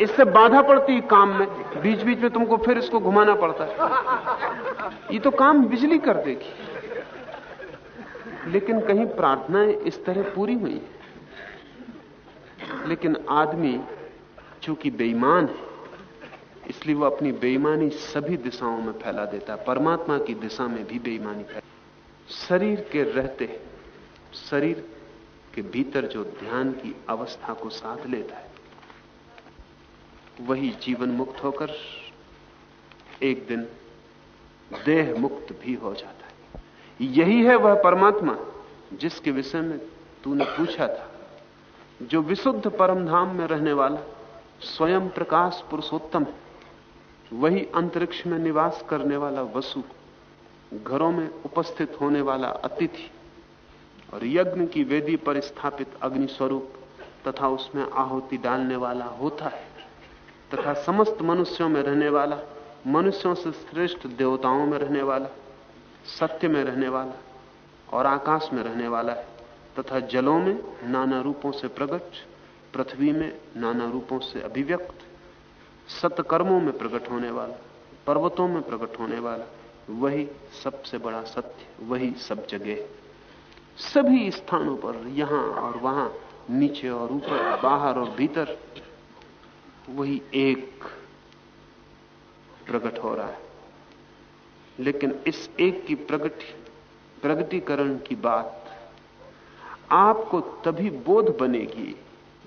इससे बाधा पड़ती काम में। बीच बीच में तुमको फिर इसको घुमाना पड़ता है। ये तो काम बिजली कर देगी। लेकिन कहीं प्रार्थनाएँ इस तरह पूरी हुई लेकिन आदमी चूँकि बेईमान है, इसलिए वो अपनी बेईमानी सभी दिशाओं में फैला देता है। परमात्मा की दिशा में भी बेईमानी फैला शरीर के रहते, शरीर के भीतर जो ध्यान की अवस्था को साथ लेता है, वही जीवन मुक्त होकर एक दिन देह मुक्त भी हो जाता है। यही है वह परमात्मा जिसके विषय में तूने पूछा था। जो विशुद्ध परमधाम में रहने वाला स्वयं प्रकाश पुरुषोत्तम है, वही अंतरिक्ष में निवास करने वाला वसु, घरों में उपस्थित होने वाला अतिथि और यज्ञ की वेदी पर स्थापित अग्नि स्वरूप तथा उसमें आहुति डालने वाला होता है, तथा समस्त मनुष्यों में रहने वाला मनुष्यों से श्रेष्ठ देवताओं में रहने वाला, सत्य में रहने वाला और आकाश में रहने वाला है, तथा जलों में नाना रूपों से प्रकट पृथ्वी में नाना रूपों से अभिव्यक्त, सत्कर्मों में प्रकट होने वाला, पर्वतों में प्रकट होने वाला, वही सबसे बड़ा सत्य, वही सब जगह। सभी स्थानों पर यहाँ और वहाँ, नीचे और ऊपर, बाहर और भीतर, वही एक प्रकट हो रहा है। लेकिन इस एक की प्रगति, प्रगतिकरण की बात आपको तभी बोध बनेगी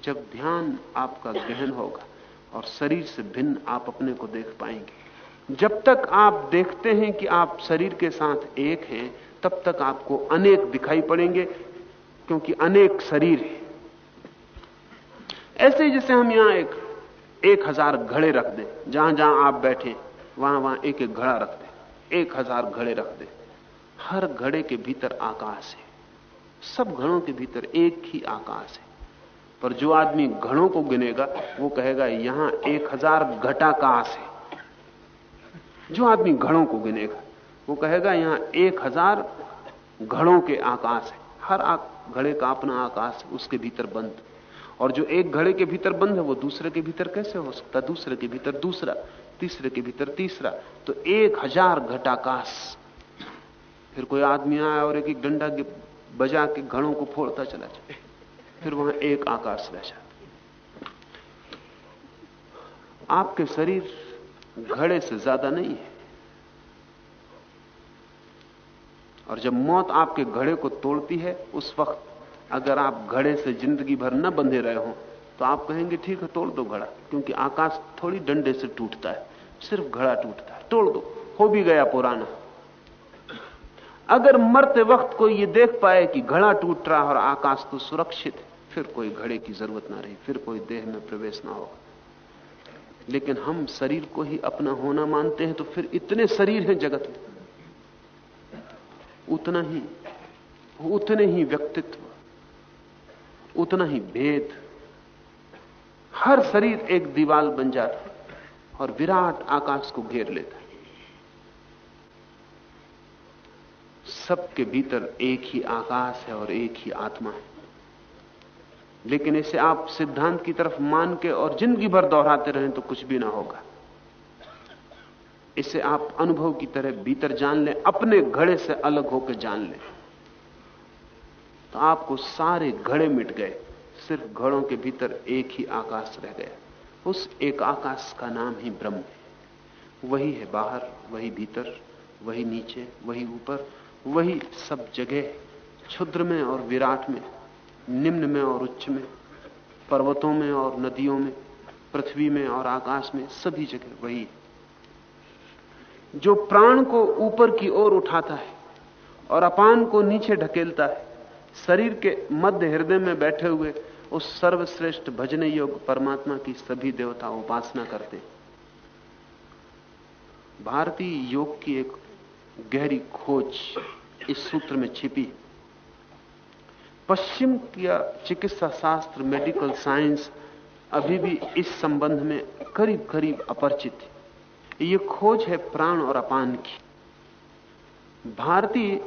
जब ध्यान आपका गहन होगा और शरीर से भिन्न आप अपने को देख पाएँगे। जब तक आप देखते हैं कि आप शरीर के साथ एक हैं, तब तक आपको अनेक दिखाई पड़ेंगे, क्योंकि अनेक शरीर है। ऐसे जैसे हम यहाँ एक एक हज़ार घड़े रख दें, जहाँ जहाँ आप बैठे वहाँ वहाँ एक एक घड़ा रख दे, एक हज़ार घड़े रख दे। हर घड़े के भीतर आकाश है। सब घड़ों के भीतर एक ही आकाश है। पर जो आदमी घड़ों को गिनेगा, वो कहेगा, यहाँ एक हज़ार घटाकाश है। जो आदमी घड़ों को गिनेगा, वो कहेगा, यहाँ एक हज़ार घड़ों के आकाश है। हर घड़े का अपना आकाश उसके भीतर बंद। और जो एक घड़े के भीतर बंद है, वो दूसरे के भीतर कैसे हो सकता दूसरे के भीतर दूसरा। तीसरे के भीतर तीसरा तो एक हज़ार घटाकाश। फिर कोई आदमी आया और एक एक डंडा बजा के घड़ों को फोड़ता चला जाए, फिर वहाँ एक आकाश रह जाता। आपके शरीर घड़े से ज़्यादा नहीं है। और जब मौत आपके घड़े को तोड़ती है, उस वक्त अगर आप घड़े से ज़िंदगी भर न बंधे रहे हो तो आप कहेंगे, ठीक है, तोड़ दो घड़ा, क्योंकि आकाश थोड़ी डंडे से टूटता है। सिर्फ़ घड़ा टूटता है। तोड़ दो। हो भी गया पुराना। अगर मरते वक्त कोई ये देख पाए कि घड़ा टूट रहा और आकाश तो सुरक्षित फिर कोई घड़े की ज़रूरत ना रही, फिर कोई देह में प्रवेश ना होगा। लेकिन हम शरीर को ही अपना होना मानते हैं तो फिर इतने शरीर हैं जगत में। उतना ही, उतने ही व्यक्तित्व, उतना ही भेद। हर शरीर एक दीवाल बन जाता है। और विराट आकाश को घेर लेता है। सबके भीतर एक ही आकाश है और एक ही आत्मा है। लेकिन इसे आप सिद्धांत की तरफ़ मान के और ज़िंदगी भर दोहराते रहें तो कुछ भी ना होगा। इसे आप अनुभव की तरह भीतर जान लें, अपने घड़े से अलग होकर जान लें। तो आपको सारे घड़े मिट गए, सिर्फ़ घड़ों के भीतर एक ही आकाश रह गया। उस एक आकाश का नाम ही ब्रह्म है। वही है बाहर, वही भीतर, वही नीचे, वही ऊपर, वही सब जगह, क्षुद्र में और विराट में, निम्न में और उच्च में, पर्वतों में और नदियों में, पृथ्वी में और आकाश में, सभी जगह वही जो प्राण को ऊपर की ओर उठाता है और अपान को नीचे ढकेलता है, शरीर के मध्य हृदय में बैठे हुए उस सर्वश्रेष्ठ भजने योग परमात्मा की सभी देवता उपासना करते। भारतीय योग की एक गहरी खोज इस सूत्र में छिपी पश्चिम का चिकित्सा शास्त्र, मेडिकल साइंस अभी भी इस संबंध में करीब करीब अपरिचित है। ये खोज है प्राण और अपान की। भारतीय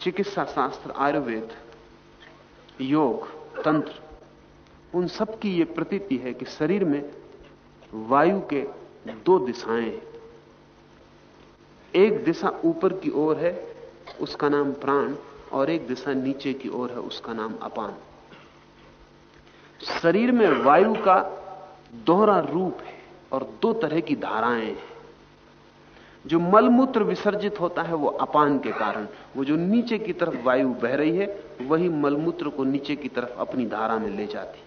चिकित्सा शास्त्र, आयुर्वेद योग तंत्र। उन सब की यह प्रतीति है कि शरीर में वायु के दो दिशाएँ एक दिशा ऊपर की ओर है, उसका नाम प्राण, और एक दिशा नीचे की ओर है, उसका नाम अपान। शरीर में वायु का दोहरा रूप है और दो तरह की धाराएँ हैं। जो मलमूत्र विसर्जित होता है वो अपान के कारण। वो जो नीचे की तरफ़ वायु बह रही है, वही मलमूत्र को नीचे की तरफ़ अपनी धारा में ले जाती।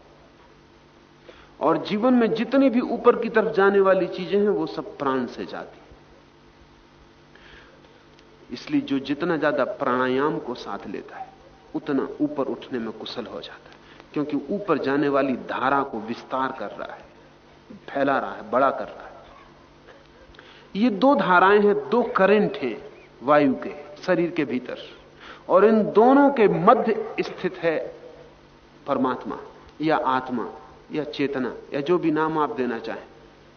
और जीवन में जितनी भी ऊपर की तरफ़ जाने वाली चीज़ें हैं, वो सब प्राण से जाती। इसलिए जो जितना ज़्यादा प्राणायाम को साथ लेता है, उतना ऊपर उठने में कुशल हो जाता है। क्योंकि ऊपर जाने वाली धारा को विस्तार कर रहा है, फैला रहा है, बड़ा कर रहा है। ये दो धाराएँ हैं, दो करंट हैं वायु के, शरीर के भीतर। और इन दोनों के मध्य स्थित है परमात्मा, या आत्मा, या चेतना, या जो भी नाम आप देना चाहें।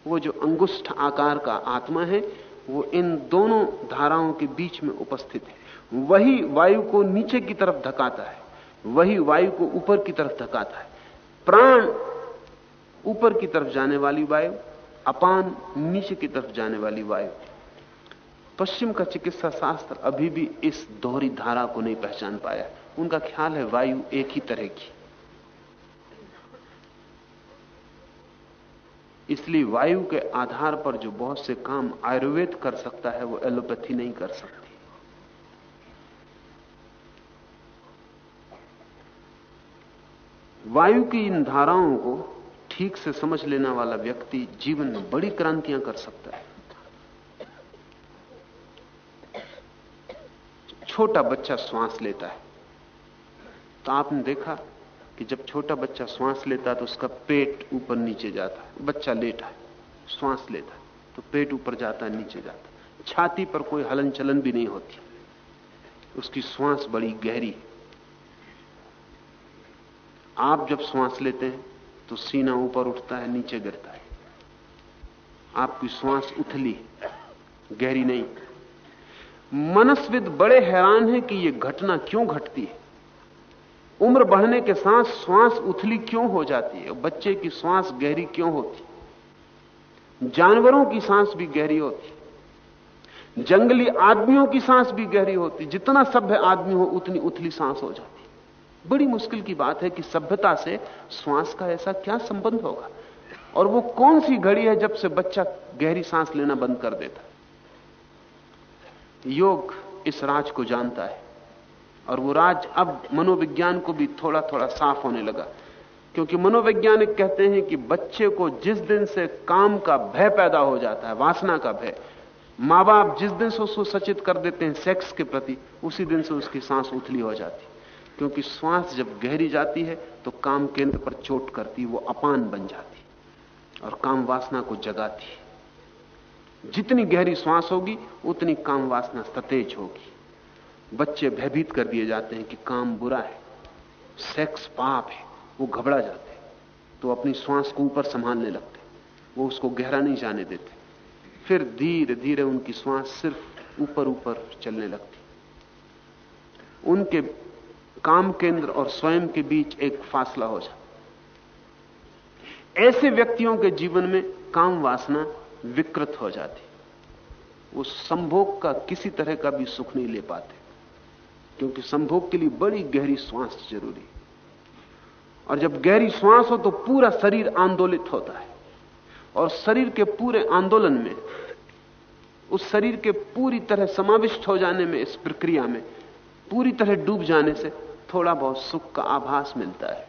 वो जो अंगुष्ठ आकार का आत्मा है, वो इन दोनों धाराओं के बीच में उपस्थित है। वही वायु को नीचे की तरफ़ धकाता है, वही वायु को ऊपर की तरफ़ धकाता है। प्राण ऊपर की तरफ़ जाने वाली वायु अपान नीचे की तरफ़ जाने वाली वायु। पश्चिम का चिकित्सा शास्त्र अभी भी इस दोहरी धारा को नहीं पहचान पाया। उनका ख्याल है वायु एक ही तरह की। इसलिए वायु के आधार पर जो बहुत से काम आयुर्वेद कर सकता है, वो एलोपैथी नहीं कर सकती। वायु की इन धाराओं को ठीक से समझ लेने वाला व्यक्ति जीवन में बड़ी क्रांतियाँ कर सकता है। छोटा बच्चा श्वास लेता है। तो आपने देखा कि जब छोटा बच्चा श्वास लेता तो उसका पेट ऊपर नीचे जाता है। बच्चा लेटा है, श्वास लेता है तो पेट ऊपर जाता है, नीचे जाता है। छाती पर कोई हलन चलन भी नहीं होती। उसकी श्वास बड़ी गहरी आप जब श्वास लेते हैं तो सीना ऊपर उठता है, नीचे गिरता है। आपकी श्वास उथली, गहरी नहीं। मनस्विद बड़े हैरान है कि यह घटना क्यों घटती है। उम्र बढ़ने के साथ श्वास उथली क्यों हो जाती है बच्चे की श्वास गहरी क्यों होती जानवरों की सांस भी गहरी होती जंगली आदमियों की सांस भी गहरी होती जितना सभ्य आदमी हो, उतनी उथली सांस हो जाती बड़ी मुश्किल की बात है कि सभ्यता से श्वास का ऐसा क्या संबंध होगा? और वो कौन सी घड़ी है जब से बच्चा गहरी सांस लेना बंद कर देता योग इस राज को जानता है। और वो राज अब मनोविज्ञान को भी थोड़ा थोड़ा साफ़ होने लगा। क्योंकि मनोवैज्ञानिक कहते हैं कि बच्चे को जिस दिन से काम का भय पैदा हो जाता है, वासना का भय, माँ बाप जिस दिन से उसको सचेत कर देते हैं सेक्स के प्रति, उसी दिन से उसकी सांस उथली हो जाती क्योंकि श्वास जब गहरी जाती है तो काम केंद्र पर चोट करती, वो अपान बन जाती, और काम वासना को जगाती। जितनी गहरी श्वास होगी, उतनी काम वासना सतेज होगी। बच्चे भयभीत कर दिए जाते हैं कि काम बुरा है, सेक्स पाप है, वो घबरा जाते तो अपनी श्वास को ऊपर संभालने लगते वो उसको गहरा नहीं जाने देते। फिर धीरे धीरे उनकी श्वास सिर्फ़ ऊपर ऊपर चलने लगती। उनके काम केंद्र और स्वयं के बीच एक फासला हो जाता ऐसे व्यक्तियों के जीवन में काम वासना विकृत हो जाती। वो संभोग का किसी तरह का भी सुख नहीं ले पाते, क्योंकि संभोग के लिए बड़ी गहरी श्वास ज़रूरी और जब गहरी श्वास हो तो पूरा शरीर आंदोलित होता है। और शरीर के पूरे आंदोलन में, उस शरीर के पूरी तरह समाविष्ट हो जाने में, इस प्रक्रिया में, पूरी तरह डूब जाने से थोड़ा बहुत सुख का आभास मिलता है।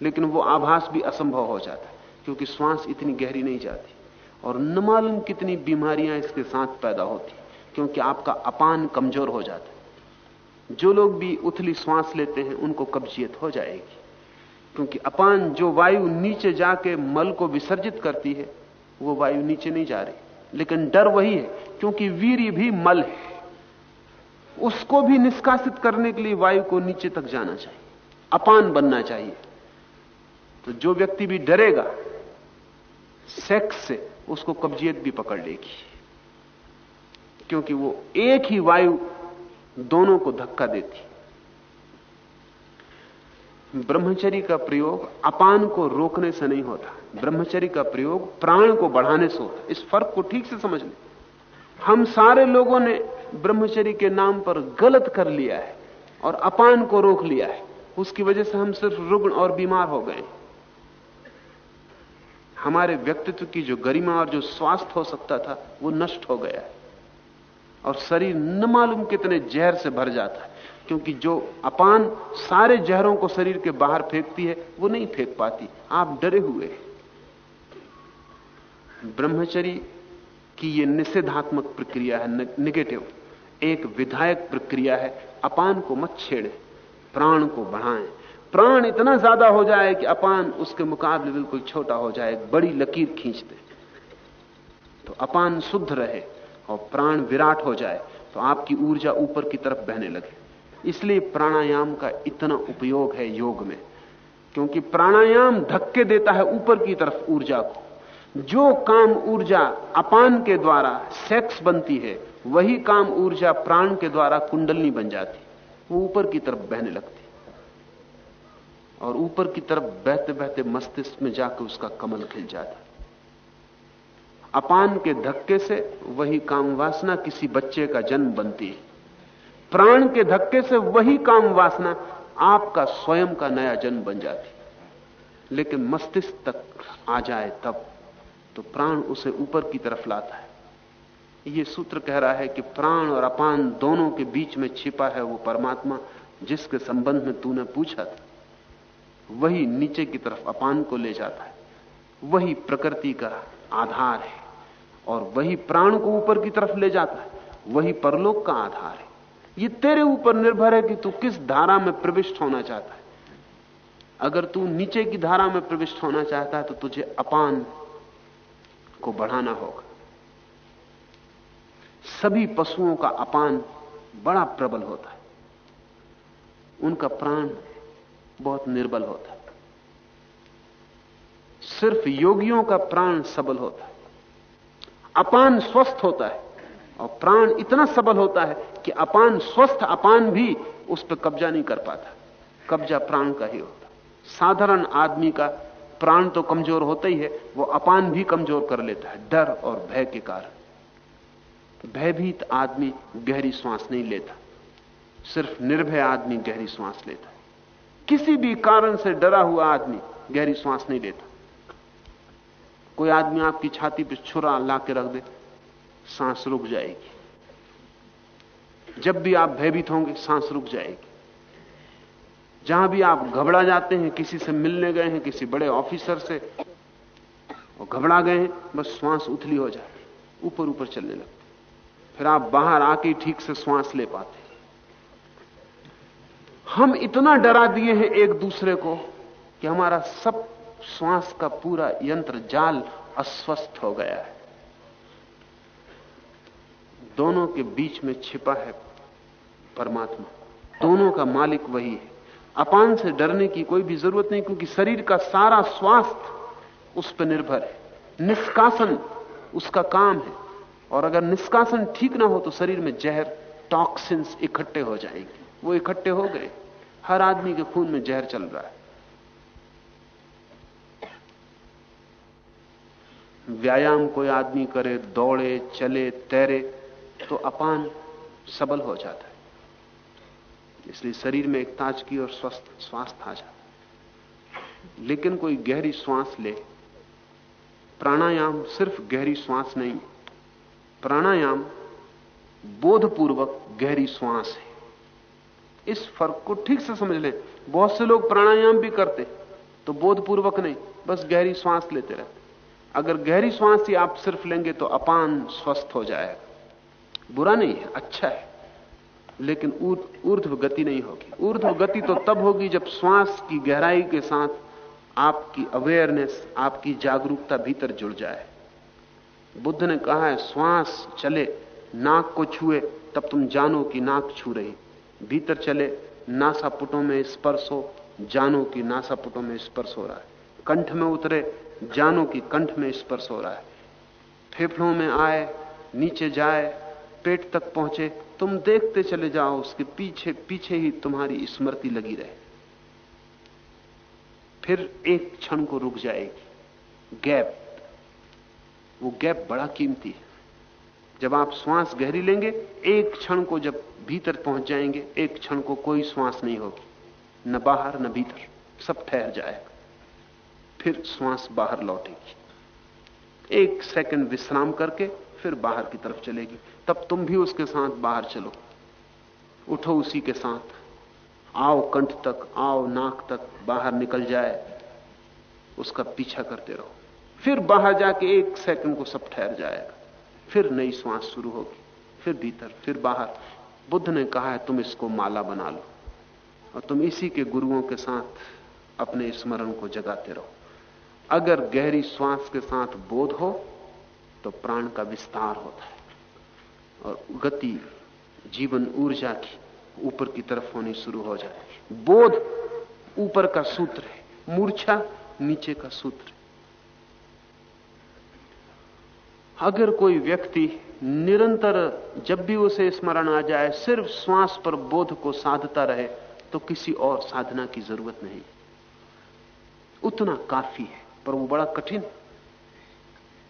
लेकिन वो आभास भी असंभव हो जाता है, क्योंकि श्वास इतनी गहरी नहीं जाती और न मालूम कितनी बीमारियाँ इसके साथ पैदा होती, क्योंकि आपका अपान कमज़ोर हो जाता है। जो लोग भी उथली श्वास लेते हैं, उनको कब्जियत हो जाएगी, क्योंकि अपान जो वायु नीचे जाके मल को विसर्जित करती है, वो वायु नीचे नहीं जा रही। लेकिन डर वही है, क्योंकि वीर भी मल है। उसको भी निष्कासित करने के लिए वायु को नीचे तक जाना चाहिए। अपान बनना चाहिए। तो जो व्यक्ति भी डरेगा सेक्स से उसको कब्जियत भी पकड़ लेगी। क्योंकि वो एक ही वायु दोनों को धक्का देती। ब्रह्मचरी का प्रयोग अपान को रोकने से नहीं होता। ब्रह्मचरी का प्रयोग प्राण को बढ़ाने से होता। इस फ़र्क को ठीक से समझ लें। हम सारे लोगों ने ब्रह्मचरी के नाम पर गलत कर लिया है और अपान को रोक लिया है। उसकी वजह से हम सिर्फ़ रुग्ण और बीमार हो गए। हमारे व्यक्तित्व की जो गरिमा और जो स्वास्थ्य हो सकता था, वो नष्ट हो गया है। और शरीर न मालूम कितने जहर से भर जाता है, क्योंकि जो अपान सारे जहरों को शरीर के बाहर फेंकती है, वो नहीं फेंक पाती। आप डरे हुए ब्रह्मचरी की ये निषेधात्मक प्रक्रिया है निगेटिव एक विधायक प्रक्रिया है, अपान को मत छेड़े, प्राण को बढ़ाएँ। प्राण इतना ज़्यादा हो जाए कि अपान उसके मुकाबले बिल्कुल छोटा हो जाए बड़ी लकीर खींच दे। तो अपान शुद्ध रहे और प्राण विराट हो जाए तो आपकी ऊर्जा ऊपर की तरफ़ बहने लगे। इसलिए प्राणायाम का इतना उपयोग है योग में, क्योंकि प्राणायाम धक्के देता है ऊपर की तरफ़ ऊर्जा को। जो काम ऊर्जा अपान के द्वारा सेक्स बनती है, वही काम ऊर्जा प्राण के द्वारा कुंडलनी बन जाती। वो ऊपर की तरफ़ बहने लगती। और ऊपर की तरफ़ बहते बहते मस्तिष्क में जाकर उसका कमल खिल जाता। अपान के धक्के से वही काम वासना किसी बच्चे का जन्म बनती है। प्राण के धक्के से वही काम वासना आपका स्वयं का नया जन्म बन जाती। लेकिन मस्तिष्क तक आ जाए तब तो प्राण उसे ऊपर की तरफ़ लाता है। यह सूत्र कह रहा है कि प्राण और अपान दोनों के बीच में छिपा है वो परमात्मा, जिसके संबंध में तूने पूछा था। वही नीचे की तरफ़ अपान को ले जाता है। वही प्रकृति का आधार है और वही प्राण को ऊपर की तरफ़ ले जाता है। वही परलोक का आधार है। ये तेरे ऊपर निर्भर है कि तू किस धारा में प्रविष्ट होना चाहता है। अगर तू नीचे की धारा में प्रविष्ट होना चाहता है तो तुझे अपान को बढ़ाना होगा। सभी पशुओं का अपान बड़ा प्रबल होता है। उनका प्राण बहुत निर्बल होता है। सिर्फ़ योगियों का प्राण सबल होता है। अपान स्वस्थ होता है और प्राण इतना सबल होता है कि अपान स्वस्थ अपान भी उस पर कब्जा नहीं कर पाता। कब्जा प्राण का ही होता साधारण आदमी का प्राण तो कमज़ोर होता ही है, वो अपान भी कमज़ोर कर लेता है, डर और भय के कारण। भयभीत आदमी गहरी श्वास नहीं लेता, सिर्फ़ निर्भय आदमी गहरी श्वास लेता है। किसी भी कारण से डरा हुआ आदमी गहरी श्वास नहीं लेता। कोई आदमी आपकी छाती पर छुरा ला के रख दे, सांस रुक जाएगी। जब भी आप भयभीत होंगे, सांस रुक जाएगी। जहाँ भी आप घबरा जाते हैं, किसी से मिलने गए हैं, किसी बड़े ऑफिसर से, और घबरा गए हैं, बस श्वास उथली हो जाती ऊपर ऊपर चलने लगते फिर आप बाहर आके ठीक से श्वास ले पाते हम इतना डरा दिए हैं एक दूसरे को कि हमारा सब श्वास का पूरा यंत्र, जाल अस्वस्थ हो गया है। दोनों के बीच में छिपा है परमात्मा। दोनों का मालिक वही है। अपान से डरने की कोई भी ज़रूरत नहीं, क्योंकि शरीर का सारा स्वास्थ्य उस पर निर्भर है। निष्कासन उसका काम है। और अगर निष्कासन ठीक ना हो तो शरीर में जहर टॉक्सिन्स इकट्ठे हो जाएँगे। वो इकट्ठे हो गए। हर आदमी के खून में जहर चल रहा है। व्यायाम कोई आदमी करे, दौड़े, चले, तैरे तो अपान सबल हो जाता है। इसलिए शरीर में एक ताजगी और स्वस्थ स्वास्थ्य आ जाता। है लेकिन कोई गहरी श्वास ले। प्राणायाम सिर्फ़ गहरी श्वास नहीं, प्राणायाम बोधपूर्वक गहरी श्वास है। इस फ़र्क को ठीक से समझ लें। बहुत से लोग प्राणायाम भी करते तो बोधपूर्वक नहीं, बस गहरी श्वास लेते रहते। अगर गहरी श्वास ही आप सिर्फ़ लेंगे तो अपान स्वस्थ हो जाएगा। बुरा नहीं है अच्छा है। लेकिन ऊर्ध्व गति नहीं होगी। ऊर्ध्व गति तो तब होगी जब श्वास की गहराई के साथ आपकी अवेयरनेस आपकी जागरूकता भीतर जुड़ जाए। बुद्ध ने कहा है, श्वास चले, नाक को छुए, तब तुम जानो कि नाक छू रही। भीतर चले नासापुटों में स्पर्श हो, जानो कि नासापुटों में स्पर्श हो रहा है। कंठ में उतरे, जानो कि कंठ में स्पर्श हो रहा है। फेफड़ों में आए, नीचे जाए, पेट तक पहुँचे तुम देखते चले जाओ, उसके पीछे पीछे ही तुम्हारी स्मृति लगी रहे। फिर एक क्षण को रुक जाएगी। गैप। वो गैप बड़ा कीमती है। जब आप श्वास गहरी लेंगे, एक क्षण को जब भीतर पहुँच जाएँगे, एक क्षण को कोई श्वास नहीं होगी। न बाहर, न भीतर। सब ठहर जाएगा। फिर श्वास बाहर लौटेगी। एक सेकंड विश्राम करके फिर बाहर की तरफ़ चलेगी। तब तुम भी उसके साथ बाहर चलो। उठो उसी के साथ। आओ कंठ तक, आओ नाक तक, बाहर निकल जाए। उसका पीछा करते रहो। फिर बाहर जाके एक सेकंड को सब ठहर जाएगा। फिर नई श्वास शुरू होगी। फिर भीतर, फिर बाहर। बुद्ध ने कहा है, तुम इसको माला बना लो और तुम इसी के गुरुओं के साथ अपने स्मरण को जगाते रहो। अगर गहरी श्वास के साथ बोध हो तो प्राण का विस्तार होता है। और गति, जीवन ऊर्जा की ऊपर की तरफ़ होनी शुरू हो जाती बोध ऊपर का सूत्र है, मूर्छा नीचे का सूत्र। अगर कोई व्यक्ति निरंतर जब भी उसे स्मरण आ जाए, सिर्फ़ श्वास पर बोध को साधता रहे तो किसी और साधना की ज़रूरत नहीं। उतना काफ़ी है, पर वो बड़ा कठिन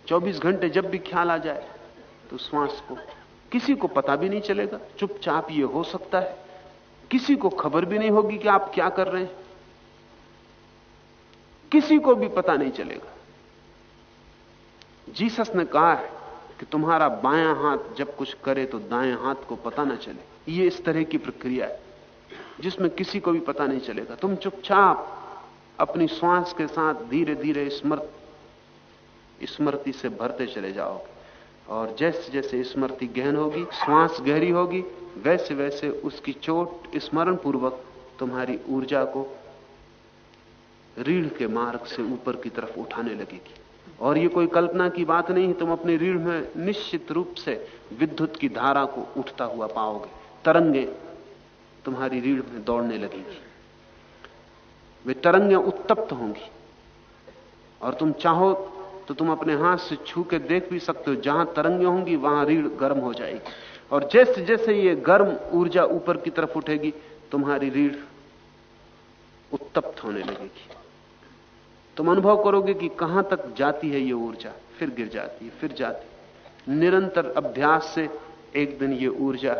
24 घंटे जब भी ख्याल आ जाए तो श्वास को, किसी को पता भी नहीं चलेगा, चुपचाप ये हो सकता है। किसी को खबर भी नहीं होगी कि आप क्या कर रहे हैं। किसी को भी पता नहीं चलेगा। जीसस ने कहा है कि तुम्हारा बायां हाथ जब कुछ करे तो दाएँ हाथ को पता ना चले। ये इस तरह की प्रक्रिया है, जिसमें किसी को भी पता नहीं चलेगा। तुम चुपचाप अपनी श्वास के साथ धीरे धीरे स्मृत स्मृति से भरते चले जाओगे। और जैसे जैसे स्मृति गहन होगी, श्वास गहरी होगी, वैसे वैसे उसकी चोट स्मरण पूर्वक तुम्हारी ऊर्जा को रीढ़ के मार्ग से ऊपर की तरफ़ उठाने लगेगी। और ये कोई कल्पना की बात नहीं है तुम अपनी रीढ़ में निश्चित रूप से विद्युत की धारा को उठता हुआ पाओगे। तरंगे तुम्हारी रीढ़ में दौड़ने लगेगी। वे तरंगे उत्तप्त होंगी। और तुम चाहो तो तुम अपने हाथ से छू के देख भी सकते हो, जहाँ तरंगे होंगी, वहाँ रीढ़ गर्म हो जाएगी। और जैसे जैसे ये गर्म ऊर्जा ऊपर की तरफ़ उठेगी, तुम्हारी रीढ़ उत्तप्त होने लगेगी। तुम अनुभव करोगे कि कहाँ तक जाती है ये ऊर्जा? फिर गिर जाती है, फिर जाती निरंतर अभ्यास से एक दिन ये ऊर्जा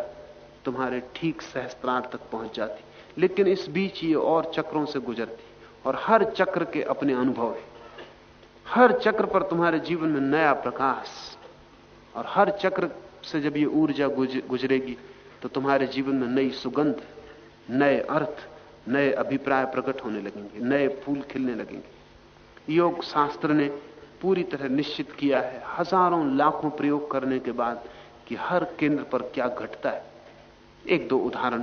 तुम्हारे ठीक सहस्त्रार तक पहुँच जाती। लेकिन इस बीच ये और चक्रों से गुजरती, और हर चक्र के अपने अनुभव है। हर चक्र पर तुम्हारे जीवन में नया प्रकाश। और हर चक्र से जब ये ऊर्जा गुजरेगी तो तुम्हारे जीवन में नई सुगंध, नए अर्थ, नए अभिप्राय प्रकट होने लगेंगे, नए फूल खिलने लगेंगे। योग शास्त्र ने पूरी तरह निश्चित किया है, हज़ारों लाखों प्रयोग करने के बाद कि हर केंद्र पर क्या घटता है। एक दो उदाहरण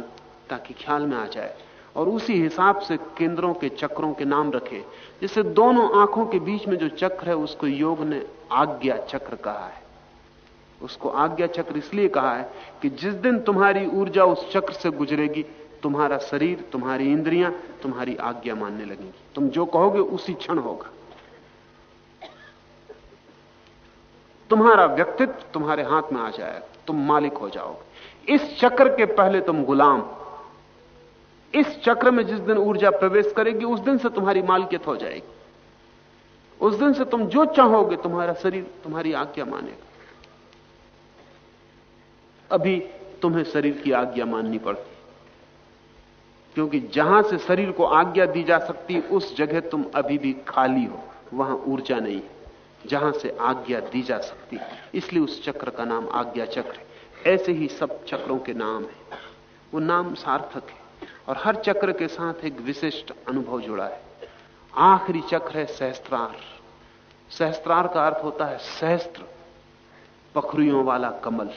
ताकि ख्याल में आ जाए। और उसी हिसाब से केंद्रों के चक्रों के नाम रखे। जिससे दोनों आँखों के बीच में जो चक्र है, उसको योग ने आज्ञा चक्र कहा है। उसको आज्ञा चक्र इसलिए कहा है कि जिस दिन तुम्हारी ऊर्जा उस चक्र से गुजरेगी, तुम्हारा शरीर, तुम्हारी इंद्रियाँ, तुम्हारी आज्ञा मानने लगेंगी। तुम जो कहोगे, उसी क्षण होगा। तुम्हारा व्यक्तित्व तुम्हारे हाथ में आ जाएगा। तुम मालिक हो जाओगे। इस चक्र के पहले तुम गुलाम इस चक्र में जिस दिन ऊर्जा प्रवेश करेगी, उस दिन से तुम्हारी मालकियत हो जाएगी। उस दिन से तुम जो चाहोगे, तुम्हारा शरीर तुम्हारी आज्ञा मानेगा। अभी तुम्हें शरीर की आज्ञा माननी पड़ती। क्योंकि जहाँ से शरीर को आज्ञा दी जा सकती, उस जगह तुम अभी भी खाली हो, वहाँ ऊर्जा नहीं है। जहाँ से आज्ञा दी जा सकती, इसलिए उस चक्र का नाम आज्ञा चक्र ऐसे ही सब चक्रों के नाम है। वो नाम सार्थक है। और हर चक्र के साथ एक विशिष्ट अनुभव जुड़ा है। आखिरी चक्र है सहस्त्रार। सहस्त्रार का अर्थ होता है सहस्त्र, पखरियों वाला कमल।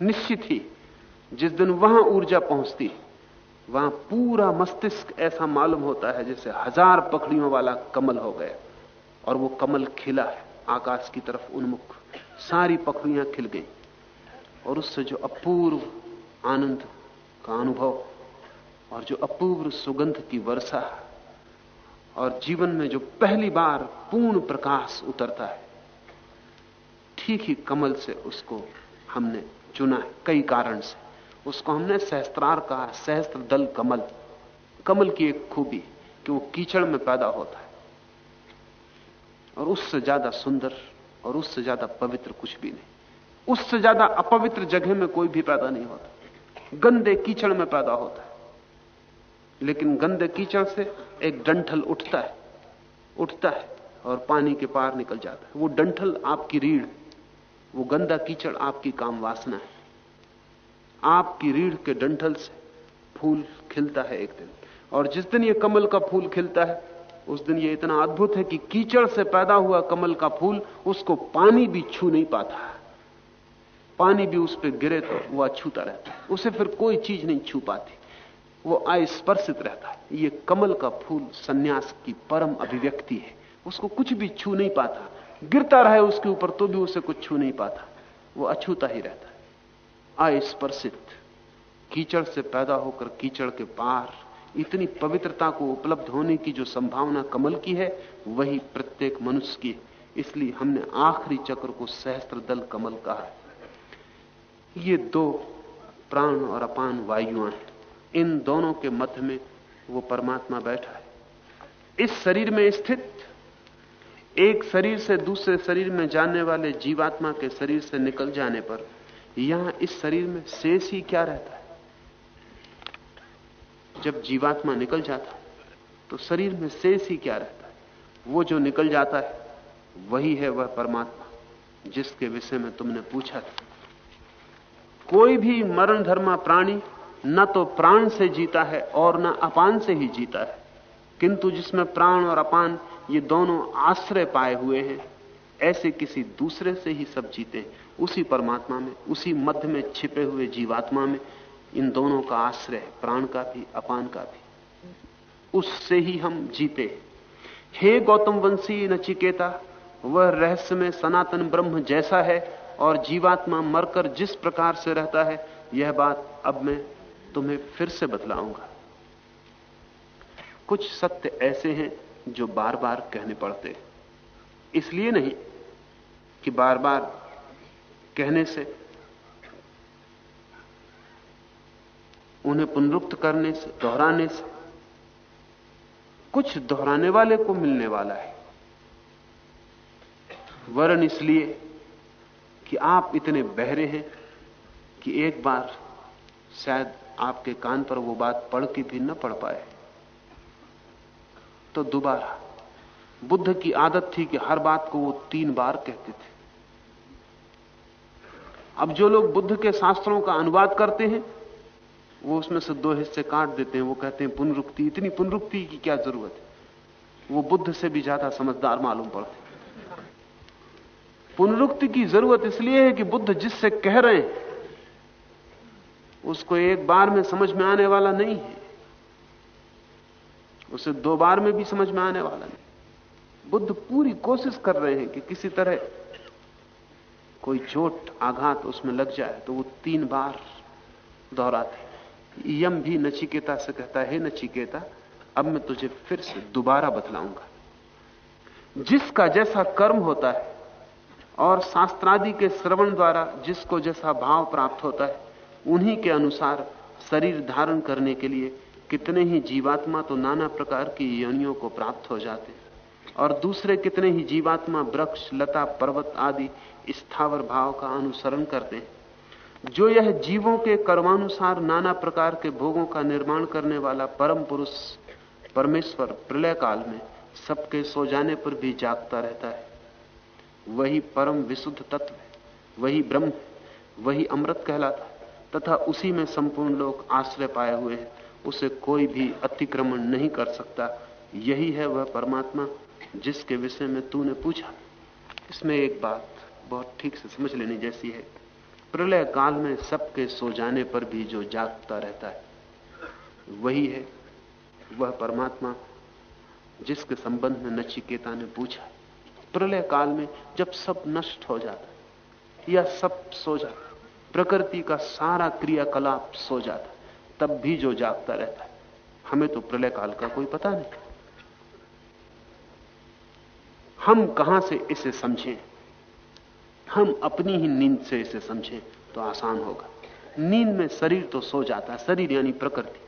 निश्चित ही, जिस दिन वहाँ ऊर्जा पहुँचती, वहाँ पूरा मस्तिष्क ऐसा मालूम होता है जैसे हज़ार पखड़ियों वाला कमल हो गया और वो कमल खिला है, आकाश की तरफ़ उन्मुख। सारी पखड़ियाँ खिल गई। और उससे जो अपूर्व आनंद का अनुभव और जो अपूर्व सुगंध की वर्षा और जीवन में जो पहली बार पूर्ण प्रकाश उतरता है, ठीक ही कमल से उसको हमने चुना है, कई कारण से। उसको हमने सहस्त्रार कहा सहस्त्र दल कमल कमल की एक खूबी कि वो कीचड़ में पैदा होता है। और उससे ज़्यादा सुंदर और उससे ज़्यादा पवित्र कुछ भी नहीं। उससे ज़्यादा अपवित्र जगह में कोई भी पैदा नहीं होता। गंदे कीचड़ में पैदा होता है। लेकिन गंदे कीचड़ से एक डंठल उठता है उठता है और पानी के पार निकल जाता है। वो डंठल आपकी रीढ़, वो गंदा कीचड़ आपकी काम वासना है। आपकी रीढ़ के डंठल से फूल खिलता है एक दिन। और जिस दिन ये कमल का फूल खिलता है, उस दिन ये इतना अद्भुत है कि कीचड़ से पैदा हुआ कमल का फूल उसको पानी भी छू नहीं पाता पानी भी उस पर गिरे तो वो अछूता रहता है। उसे फिर कोई चीज़ नहीं छू पाती। वो अस्पर्शित रहता है। ये कमल का फूल सन्यास की परम अभिव्यक्ति है। उसको कुछ भी छू नहीं पाता। गिरता रहे उसके ऊपर तो भी उसे कुछ छू नहीं पाता। वो अछूता ही रहता है। अस्पर्शित कीचड़ से पैदा होकर कीचड़ के पार, इतनी पवित्रता को उपलब्ध होने की जो संभावना कमल की है, वही प्रत्येक मनुष्य की इसलिए हमने आखिरी चक्र को सहस्त्र दल कमल कहा ये दो प्राण और अपान वायुआ हैं। इन दोनों के मध्य में वो परमात्मा बैठा है। इस शरीर में स्थित, एक शरीर से दूसरे शरीर में जाने वाले जीवात्मा के शरीर से निकल जाने पर यहाँ इस शरीर में शेष ही क्या रहता है? जब जीवात्मा निकल जाता तो शरीर में शेष ही क्या रहता है? वो जो निकल जाता है, वही है वह परमात्मा, जिसके विषय में तुमने पूछा था। कोई भी मरण धर्मा प्राणी न तो प्राण से जीता है और न अपान से ही जीता है। किंतु जिसमें प्राण और अपान, ये दोनों आश्रय पाए हुए हैं, ऐसे किसी दूसरे से ही सब जीते उसी परमात्मा में, उसी मध्य में छिपे हुए जीवात्मा में, इन दोनों का आश्रय, प्राण का भी, अपान का भी। उससे ही हम जीते हे गौतम वंशी नचिकेता, वह रहस्य में सनातन ब्रह्म जैसा है और जीवात्मा मरकर जिस प्रकार से रहता है, यह बात अब मैं तुम्हें फिर से बतलाऊँगा। कुछ सत्य ऐसे हैं जो बार बार कहने पड़ते इसलिए नहीं कि बार बार कहने से उन्हें पुनरुक्त करने से, दोहराने से, कुछ दोहराने वाले को मिलने वाला है। वरन इसलिए कि आप इतने बहरे हैं कि एक बार शायद आपके कान पर वो बात पढ़ के भी न पढ़ पाए। तो दोबारा, बुद्ध की आदत थी कि हर बात को वो तीन बार कहते थे। अब जो लोग बुद्ध के शास्त्रों का अनुवाद करते हैं, वो उसमें से दो हिस्से काट देते हैं। वो कहते हैं, पुनरुक्ति, इतनी पुनरुक्ति की क्या ज़रूरत है? वो बुद्ध से भी ज़्यादा समझदार मालूम पड़ते। पुनरुक्ति की ज़रूरत इसलिए है कि बुद्ध जिससे कह रहे हैं उसको एक बार में समझ में आने वाला नहीं है। उसे दो बार में भी समझ में आने वाला नहीं। बुद्ध पूरी कोशिश कर रहे हैं कि किसी तरह कोई चोट, आघात उसमें लग जाए तो वो तीन बार दोहराते यम भी नचिकेता से कहता है नचिकेता, अब मैं तुझे फिर से दोबारा बतलाऊँगा। जिसका जैसा कर्म होता है और शास्त्रादि के श्रवण द्वारा जिसको जैसा भाव प्राप्त होता है उन्हीं के अनुसार शरीर धारण करने के लिए कितने ही जीवात्मा तो नाना प्रकार की योनियों को प्राप्त हो जाते हैं। और दूसरे कितने ही जीवात्मा, वृक्ष, लता, पर्वत आदि स्थावर भाव का अनुसरण करते हैं। जो यह जीवों के कर्मानुसार नाना प्रकार के भोगों का निर्माण करने वाला परम पुरुष परमेश्वर प्रलय काल में सबके सो जाने पर भी जागता रहता है। वही परम विशुद्ध तत्व है, वही ब्रह्म वही अमृत कहलाता है। तथा उसी में संपूर्ण लोग आश्रय पाए हुए हैं। उसे कोई भी अतिक्रमण नहीं कर सकता। यही है वह परमात्मा जिसके विषय में तूने पूछा। इसमें एक बात बहुत ठीक से समझ लेनी जैसी है। प्रलय काल में सबके सो जाने पर भी जो जागता रहता है, वही है वह परमात्मा जिसके संबंध में नचिकेता ने पूछा। प्रलय काल में जब सब नष्ट हो जाता या सब सो जाता प्रकृति का सारा क्रियाकलाप सो जाता है, तब भी जो जागता रहता है। हमें तो प्रलय काल का कोई पता नहीं। हम कहाँ से इसे समझें? हम अपनी ही नींद से इसे समझें तो आसान होगा। नींद में शरीर तो सो जाता है, शरीर यानी प्रकृति,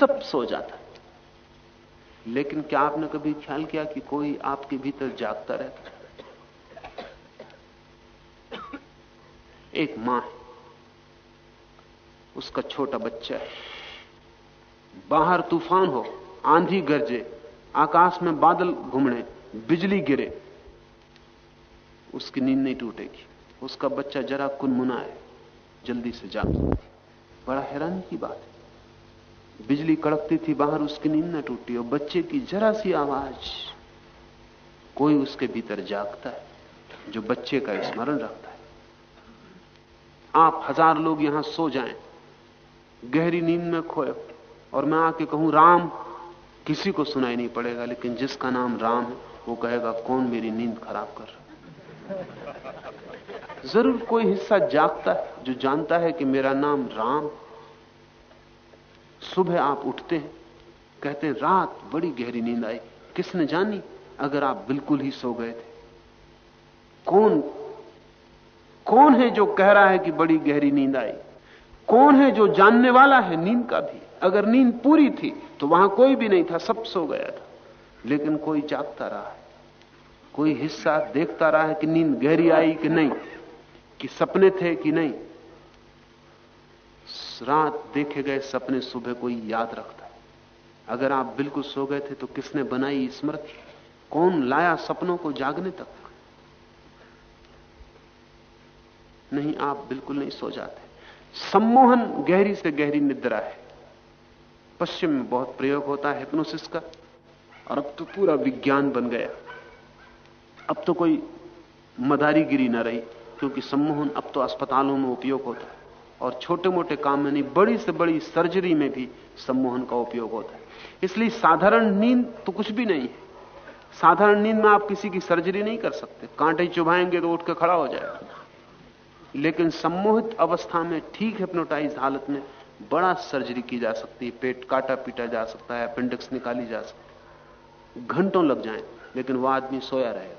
सब सो जाता है। लेकिन क्या आपने कभी ख्याल किया कि कोई आपके भीतर जागता रहता है? एक माँ है। उसका छोटा बच्चा है। बाहर तूफ़ान हो, आंधी गरजे, आकाश में बादल घुमड़े बिजली गिरे, उसकी नींद नहीं टूटेगी। उसका बच्चा जरा कुनमुना है, जल्दी से जाग सकती बड़ा हैरानी की बात है। बिजली कड़कती थी, बाहर उसकी नींद न टूटी और बच्चे की जरा सी आवाज़, कोई उसके भीतर जागता है, जो बच्चे का स्मरण रखता है। आप हज़ार लोग यहाँ सो जाएँ। गहरी नींद में खोए। और मैं आके कहूँ, राम, किसी को सुनाई नहीं पड़ेगा, लेकिन जिसका नाम राम है, वो कहेगा, कौन मेरी नींद खराब कर रहा ज़रूर कोई हिस्सा जागता है, जो जानता है कि मेरा नाम राम सुबह आप उठते हैं, कहते हैं, रात बड़ी गहरी नींद आई। किसने जानी? अगर आप बिल्कुल ही सो गए थे। कौन कौन है जो कह रहा है कि बड़ी गहरी नींद आई? कौन है जो जानने वाला है नींद का भी? अगर नींद पूरी थी तो वहाँ कोई भी नहीं था, सब सो गया था। लेकिन कोई जागता रहा है। कोई हिस्सा देखता रहा है कि नींद गहरी आई कि नहीं, कि सपने थे कि नहीं। रात देखे गए सपने सुबह कोई याद रखता है। अगर आप बिल्कुल सो गए थे तो किसने बनाई स्मृति? कौन लाया सपनों को जागने तक? नहीं, आप बिल्कुल नहीं सो जाते। सम्मोहन गहरी से गहरी निद्रा है। पश्चिम में बहुत प्रयोग होता है हिप्नोसिस का, और अब तो पूरा विज्ञान बन गया। अब तो कोई मदारीगिरी ना रही, क्योंकि सम्मोहन अब तो अस्पतालों में उपयोग होता है, और छोटे मोटे काम में नहीं बड़ी से बड़ी सर्जरी में भी सम्मोहन का उपयोग होता है। इसलिए साधारण नींद तो कुछ भी नहीं है। साधारण नींद में आप किसी की सर्जरी नहीं कर सकते। कांटे चुभाएँगे तो उठ के खड़ा हो जाएगा। लेकिन सम्मोहित अवस्था में ठीक हिप्नोटाइज हालत में बड़ा सर्जरी की जा सकती है, पेट काटा पीटा जा सकता है अपेंडिक्स निकाली जा सकती है। घंटों लग जाए, लेकिन वह आदमी सोया रहेगा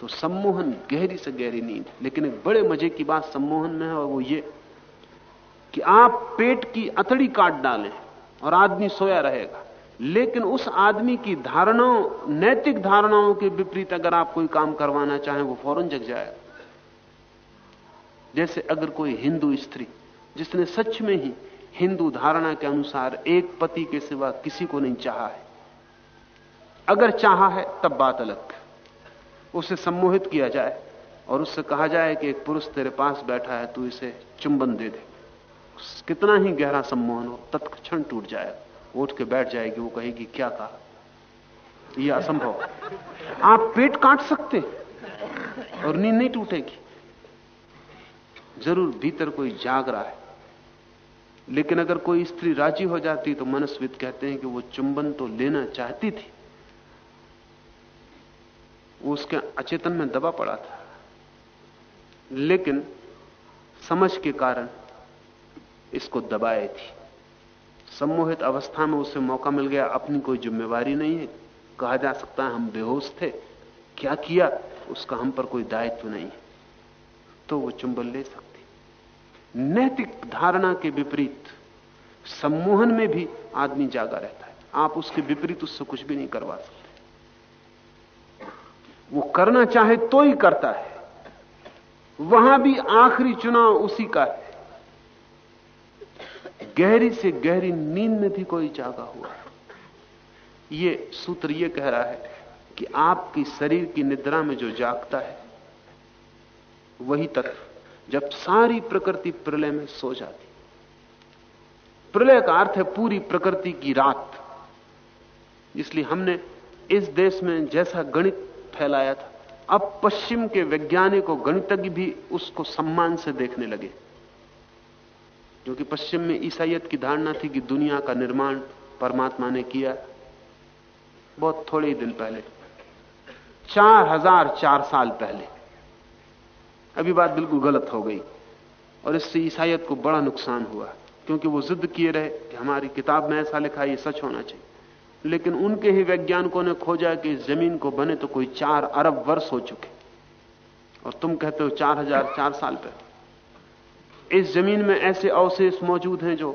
तो सम्मोहन, गहरी से गहरी नींद। लेकिन एक बड़े मज़े की बात सम्मोहन में है, और वो ये कि आप पेट की अतड़ी काट डालें और आदमी सोया रहेगा। लेकिन उस आदमी की धारणाओं, नैतिक धारणाओं के विपरीत अगर आप कोई काम करवाना चाहें, वो फ़ौरन जग जाएगा। जैसे अगर कोई हिंदू स्त्री, जिसने सच में ही हिंदू धारणा के अनुसार एक पति के सिवा किसी को नहीं चाहा है, अगर चाहा है तब बात अलग। उसे सम्मोहित किया जाए और उससे कहा जाए कि एक पुरुष तेरे पास बैठा है, तू इसे चुंबन दे दे। कितना ही गहरा सम्मोहन हो, तत्क्षण टूट जाएगा उठ के बैठ जाएगी, वो कहेगी, क्या कहा? यह असंभव आप पेट काट सकते और नींद नहीं टूटेगी। ज़रूर भीतर कोई जाग रहा है। लेकिन अगर कोई स्त्री राज़ी हो जाती तो मनस्वित कहते हैं कि वो चुंबन तो लेना चाहती थी। वो उसके अचेतन में दबा पड़ा था। लेकिन समझ के कारण इसको दबाए थी। सम्मोहित अवस्था में उसे मौका मिल गया। अपनी कोई जिम्मेवारी नहीं है। कहा जा सकता है हम बेहोश थे। क्या किया? उसका हम पर कोई दायित्व नहीं है। तो वो चुंबन ले सकती नैतिक धारणा के विपरीत सम्मोहन में भी आदमी जागा रहता है। आप उसके विपरीत उससे कुछ भी नहीं करवा सकते। वो करना चाहे तो ही करता है। वहाँ भी आखिरी चुनाव उसी का है। गहरी से गहरी नींद में भी कोई जागा हुआ ये सूत्र ये कह रहा है कि आपकी शरीर की निद्रा में जो जागता है, वही तत्व। जब सारी प्रकृति प्रलय में सो जाती। प्रलय का अर्थ है पूरी प्रकृति की रात। इसलिए हमने इस देश में जैसा गणित फैलाया था, अब पश्चिम के वैज्ञानिक और गणितज्ञ भी उसको सम्मान से देखने लगे। क्योंकि पश्चिम में ईसाइत की धारणा थी कि दुनिया का निर्माण परमात्मा ने किया। बहुत थोड़े ही दिन पहले, चार हज़ार चार साल पहले। अभी बात बिल्कुल गलत हो गई। और इससे ईसाइत को बड़ा नुकसान हुआ, क्योंकि वो जिद किए रहे कि हमारी किताब में ऐसा लिखा है, ये सच होना चाहिए। लेकिन उनके ही वैज्ञानिकों ने खोजा कि इस ज़मीन को बने तो कोई चार अरब वर्ष हो चुके। और तुम कहते हो चार हज़ार चार साल पहले इस ज़मीन में ऐसे अवशेष मौजूद हैं जो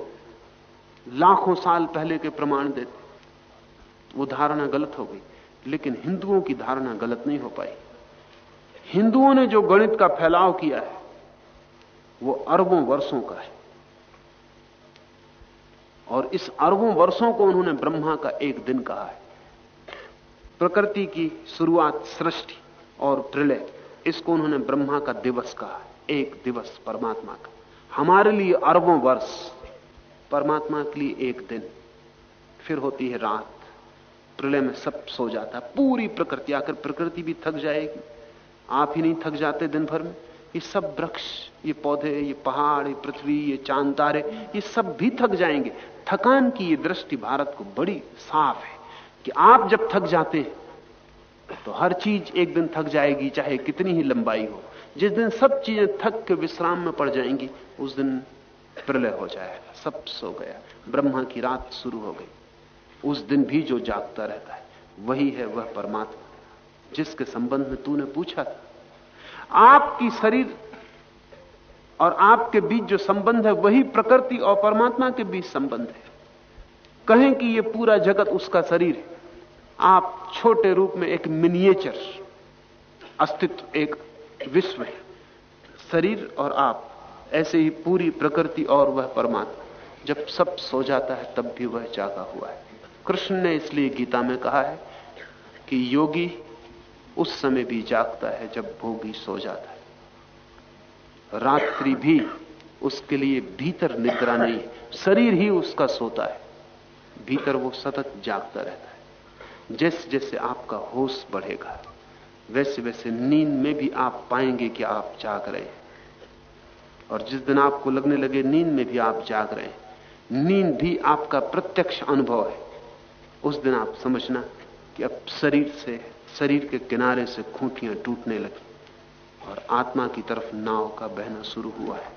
लाखों साल पहले के प्रमाण देते। वो धारणा गलत हो गई, लेकिन हिंदुओं की धारणा गलत नहीं हो पाई। हिंदुओं ने जो गणित का फैलाव किया है, वो अरबों वर्षों का है। और इस अरबों वर्षों को उन्होंने ब्रह्मा का एक दिन कहा है। प्रकृति की शुरुआत सृष्टि और प्रलय इसको उन्होंने ब्रह्मा का दिवस कहा एक दिवस परमात्मा का। हमारे लिए अरबों वर्ष, परमात्मा के लिए एक दिन। फिर होती है रात। प्रलय में सब सो जाता है। पूरी प्रकृति आकर प्रकृति भी थक जाएगी। आप ही नहीं थक जाते दिन भर में? ये सब वृक्ष, ये पौधे, ये पहाड़, ये पृथ्वी, ये चाँद, तारे, ये सब भी थक जाएँगे। थकान की ये दृष्टि भारत को बड़ी साफ़ है कि आप जब थक जाते हैं तो हर चीज़ एक दिन थक जाएगी, चाहे कितनी ही लंबाई हो। जिस दिन सब चीज़ें थक के विश्राम में पड़ जाएँगी, उस दिन प्रलय हो जाएगा, सब सो गया। ब्रह्मा की रात शुरू हो गई। उस दिन भी जो जागता रहता है, वही है वह परमात्मा। जिसके संबंध में तूने पूछा था। आपकी शरीर और आपके बीच जो संबंध है, वही प्रकृति और परमात्मा के बीच संबंध है। कहें कि यह पूरा जगत उसका शरीर है। आप छोटे रूप में एक मिनिएचर अस्तित्व, एक विश्व है। शरीर और आप, ऐसे ही पूरी प्रकृति और वह परमात्मा। जब सब सो जाता है, तब भी वह जागा हुआ है। कृष्ण ने इसलिए गीता में कहा है कि योगी उस समय भी जागता है जब भोगी सो जाता है। रात्रि भी उसके लिए भीतर निद्रा नहीं शरीर ही उसका सोता है। भीतर वो सतत जागता रहता है। जैसे जैसे आपका होश बढ़ेगा वैसे वैसे नींद में भी आप पाएँगे कि आप जाग रहे हैं। और जिस दिन आपको लगने लगे नींद में भी आप जाग रहे हैं, नींद भी आपका प्रत्यक्ष अनुभव है। उस दिन आप समझना कि अब शरीर से शरीर के किनारे से खूंटियाँ टूटने लगी और आत्मा की तरफ़ नाव का बहना शुरू हुआ है।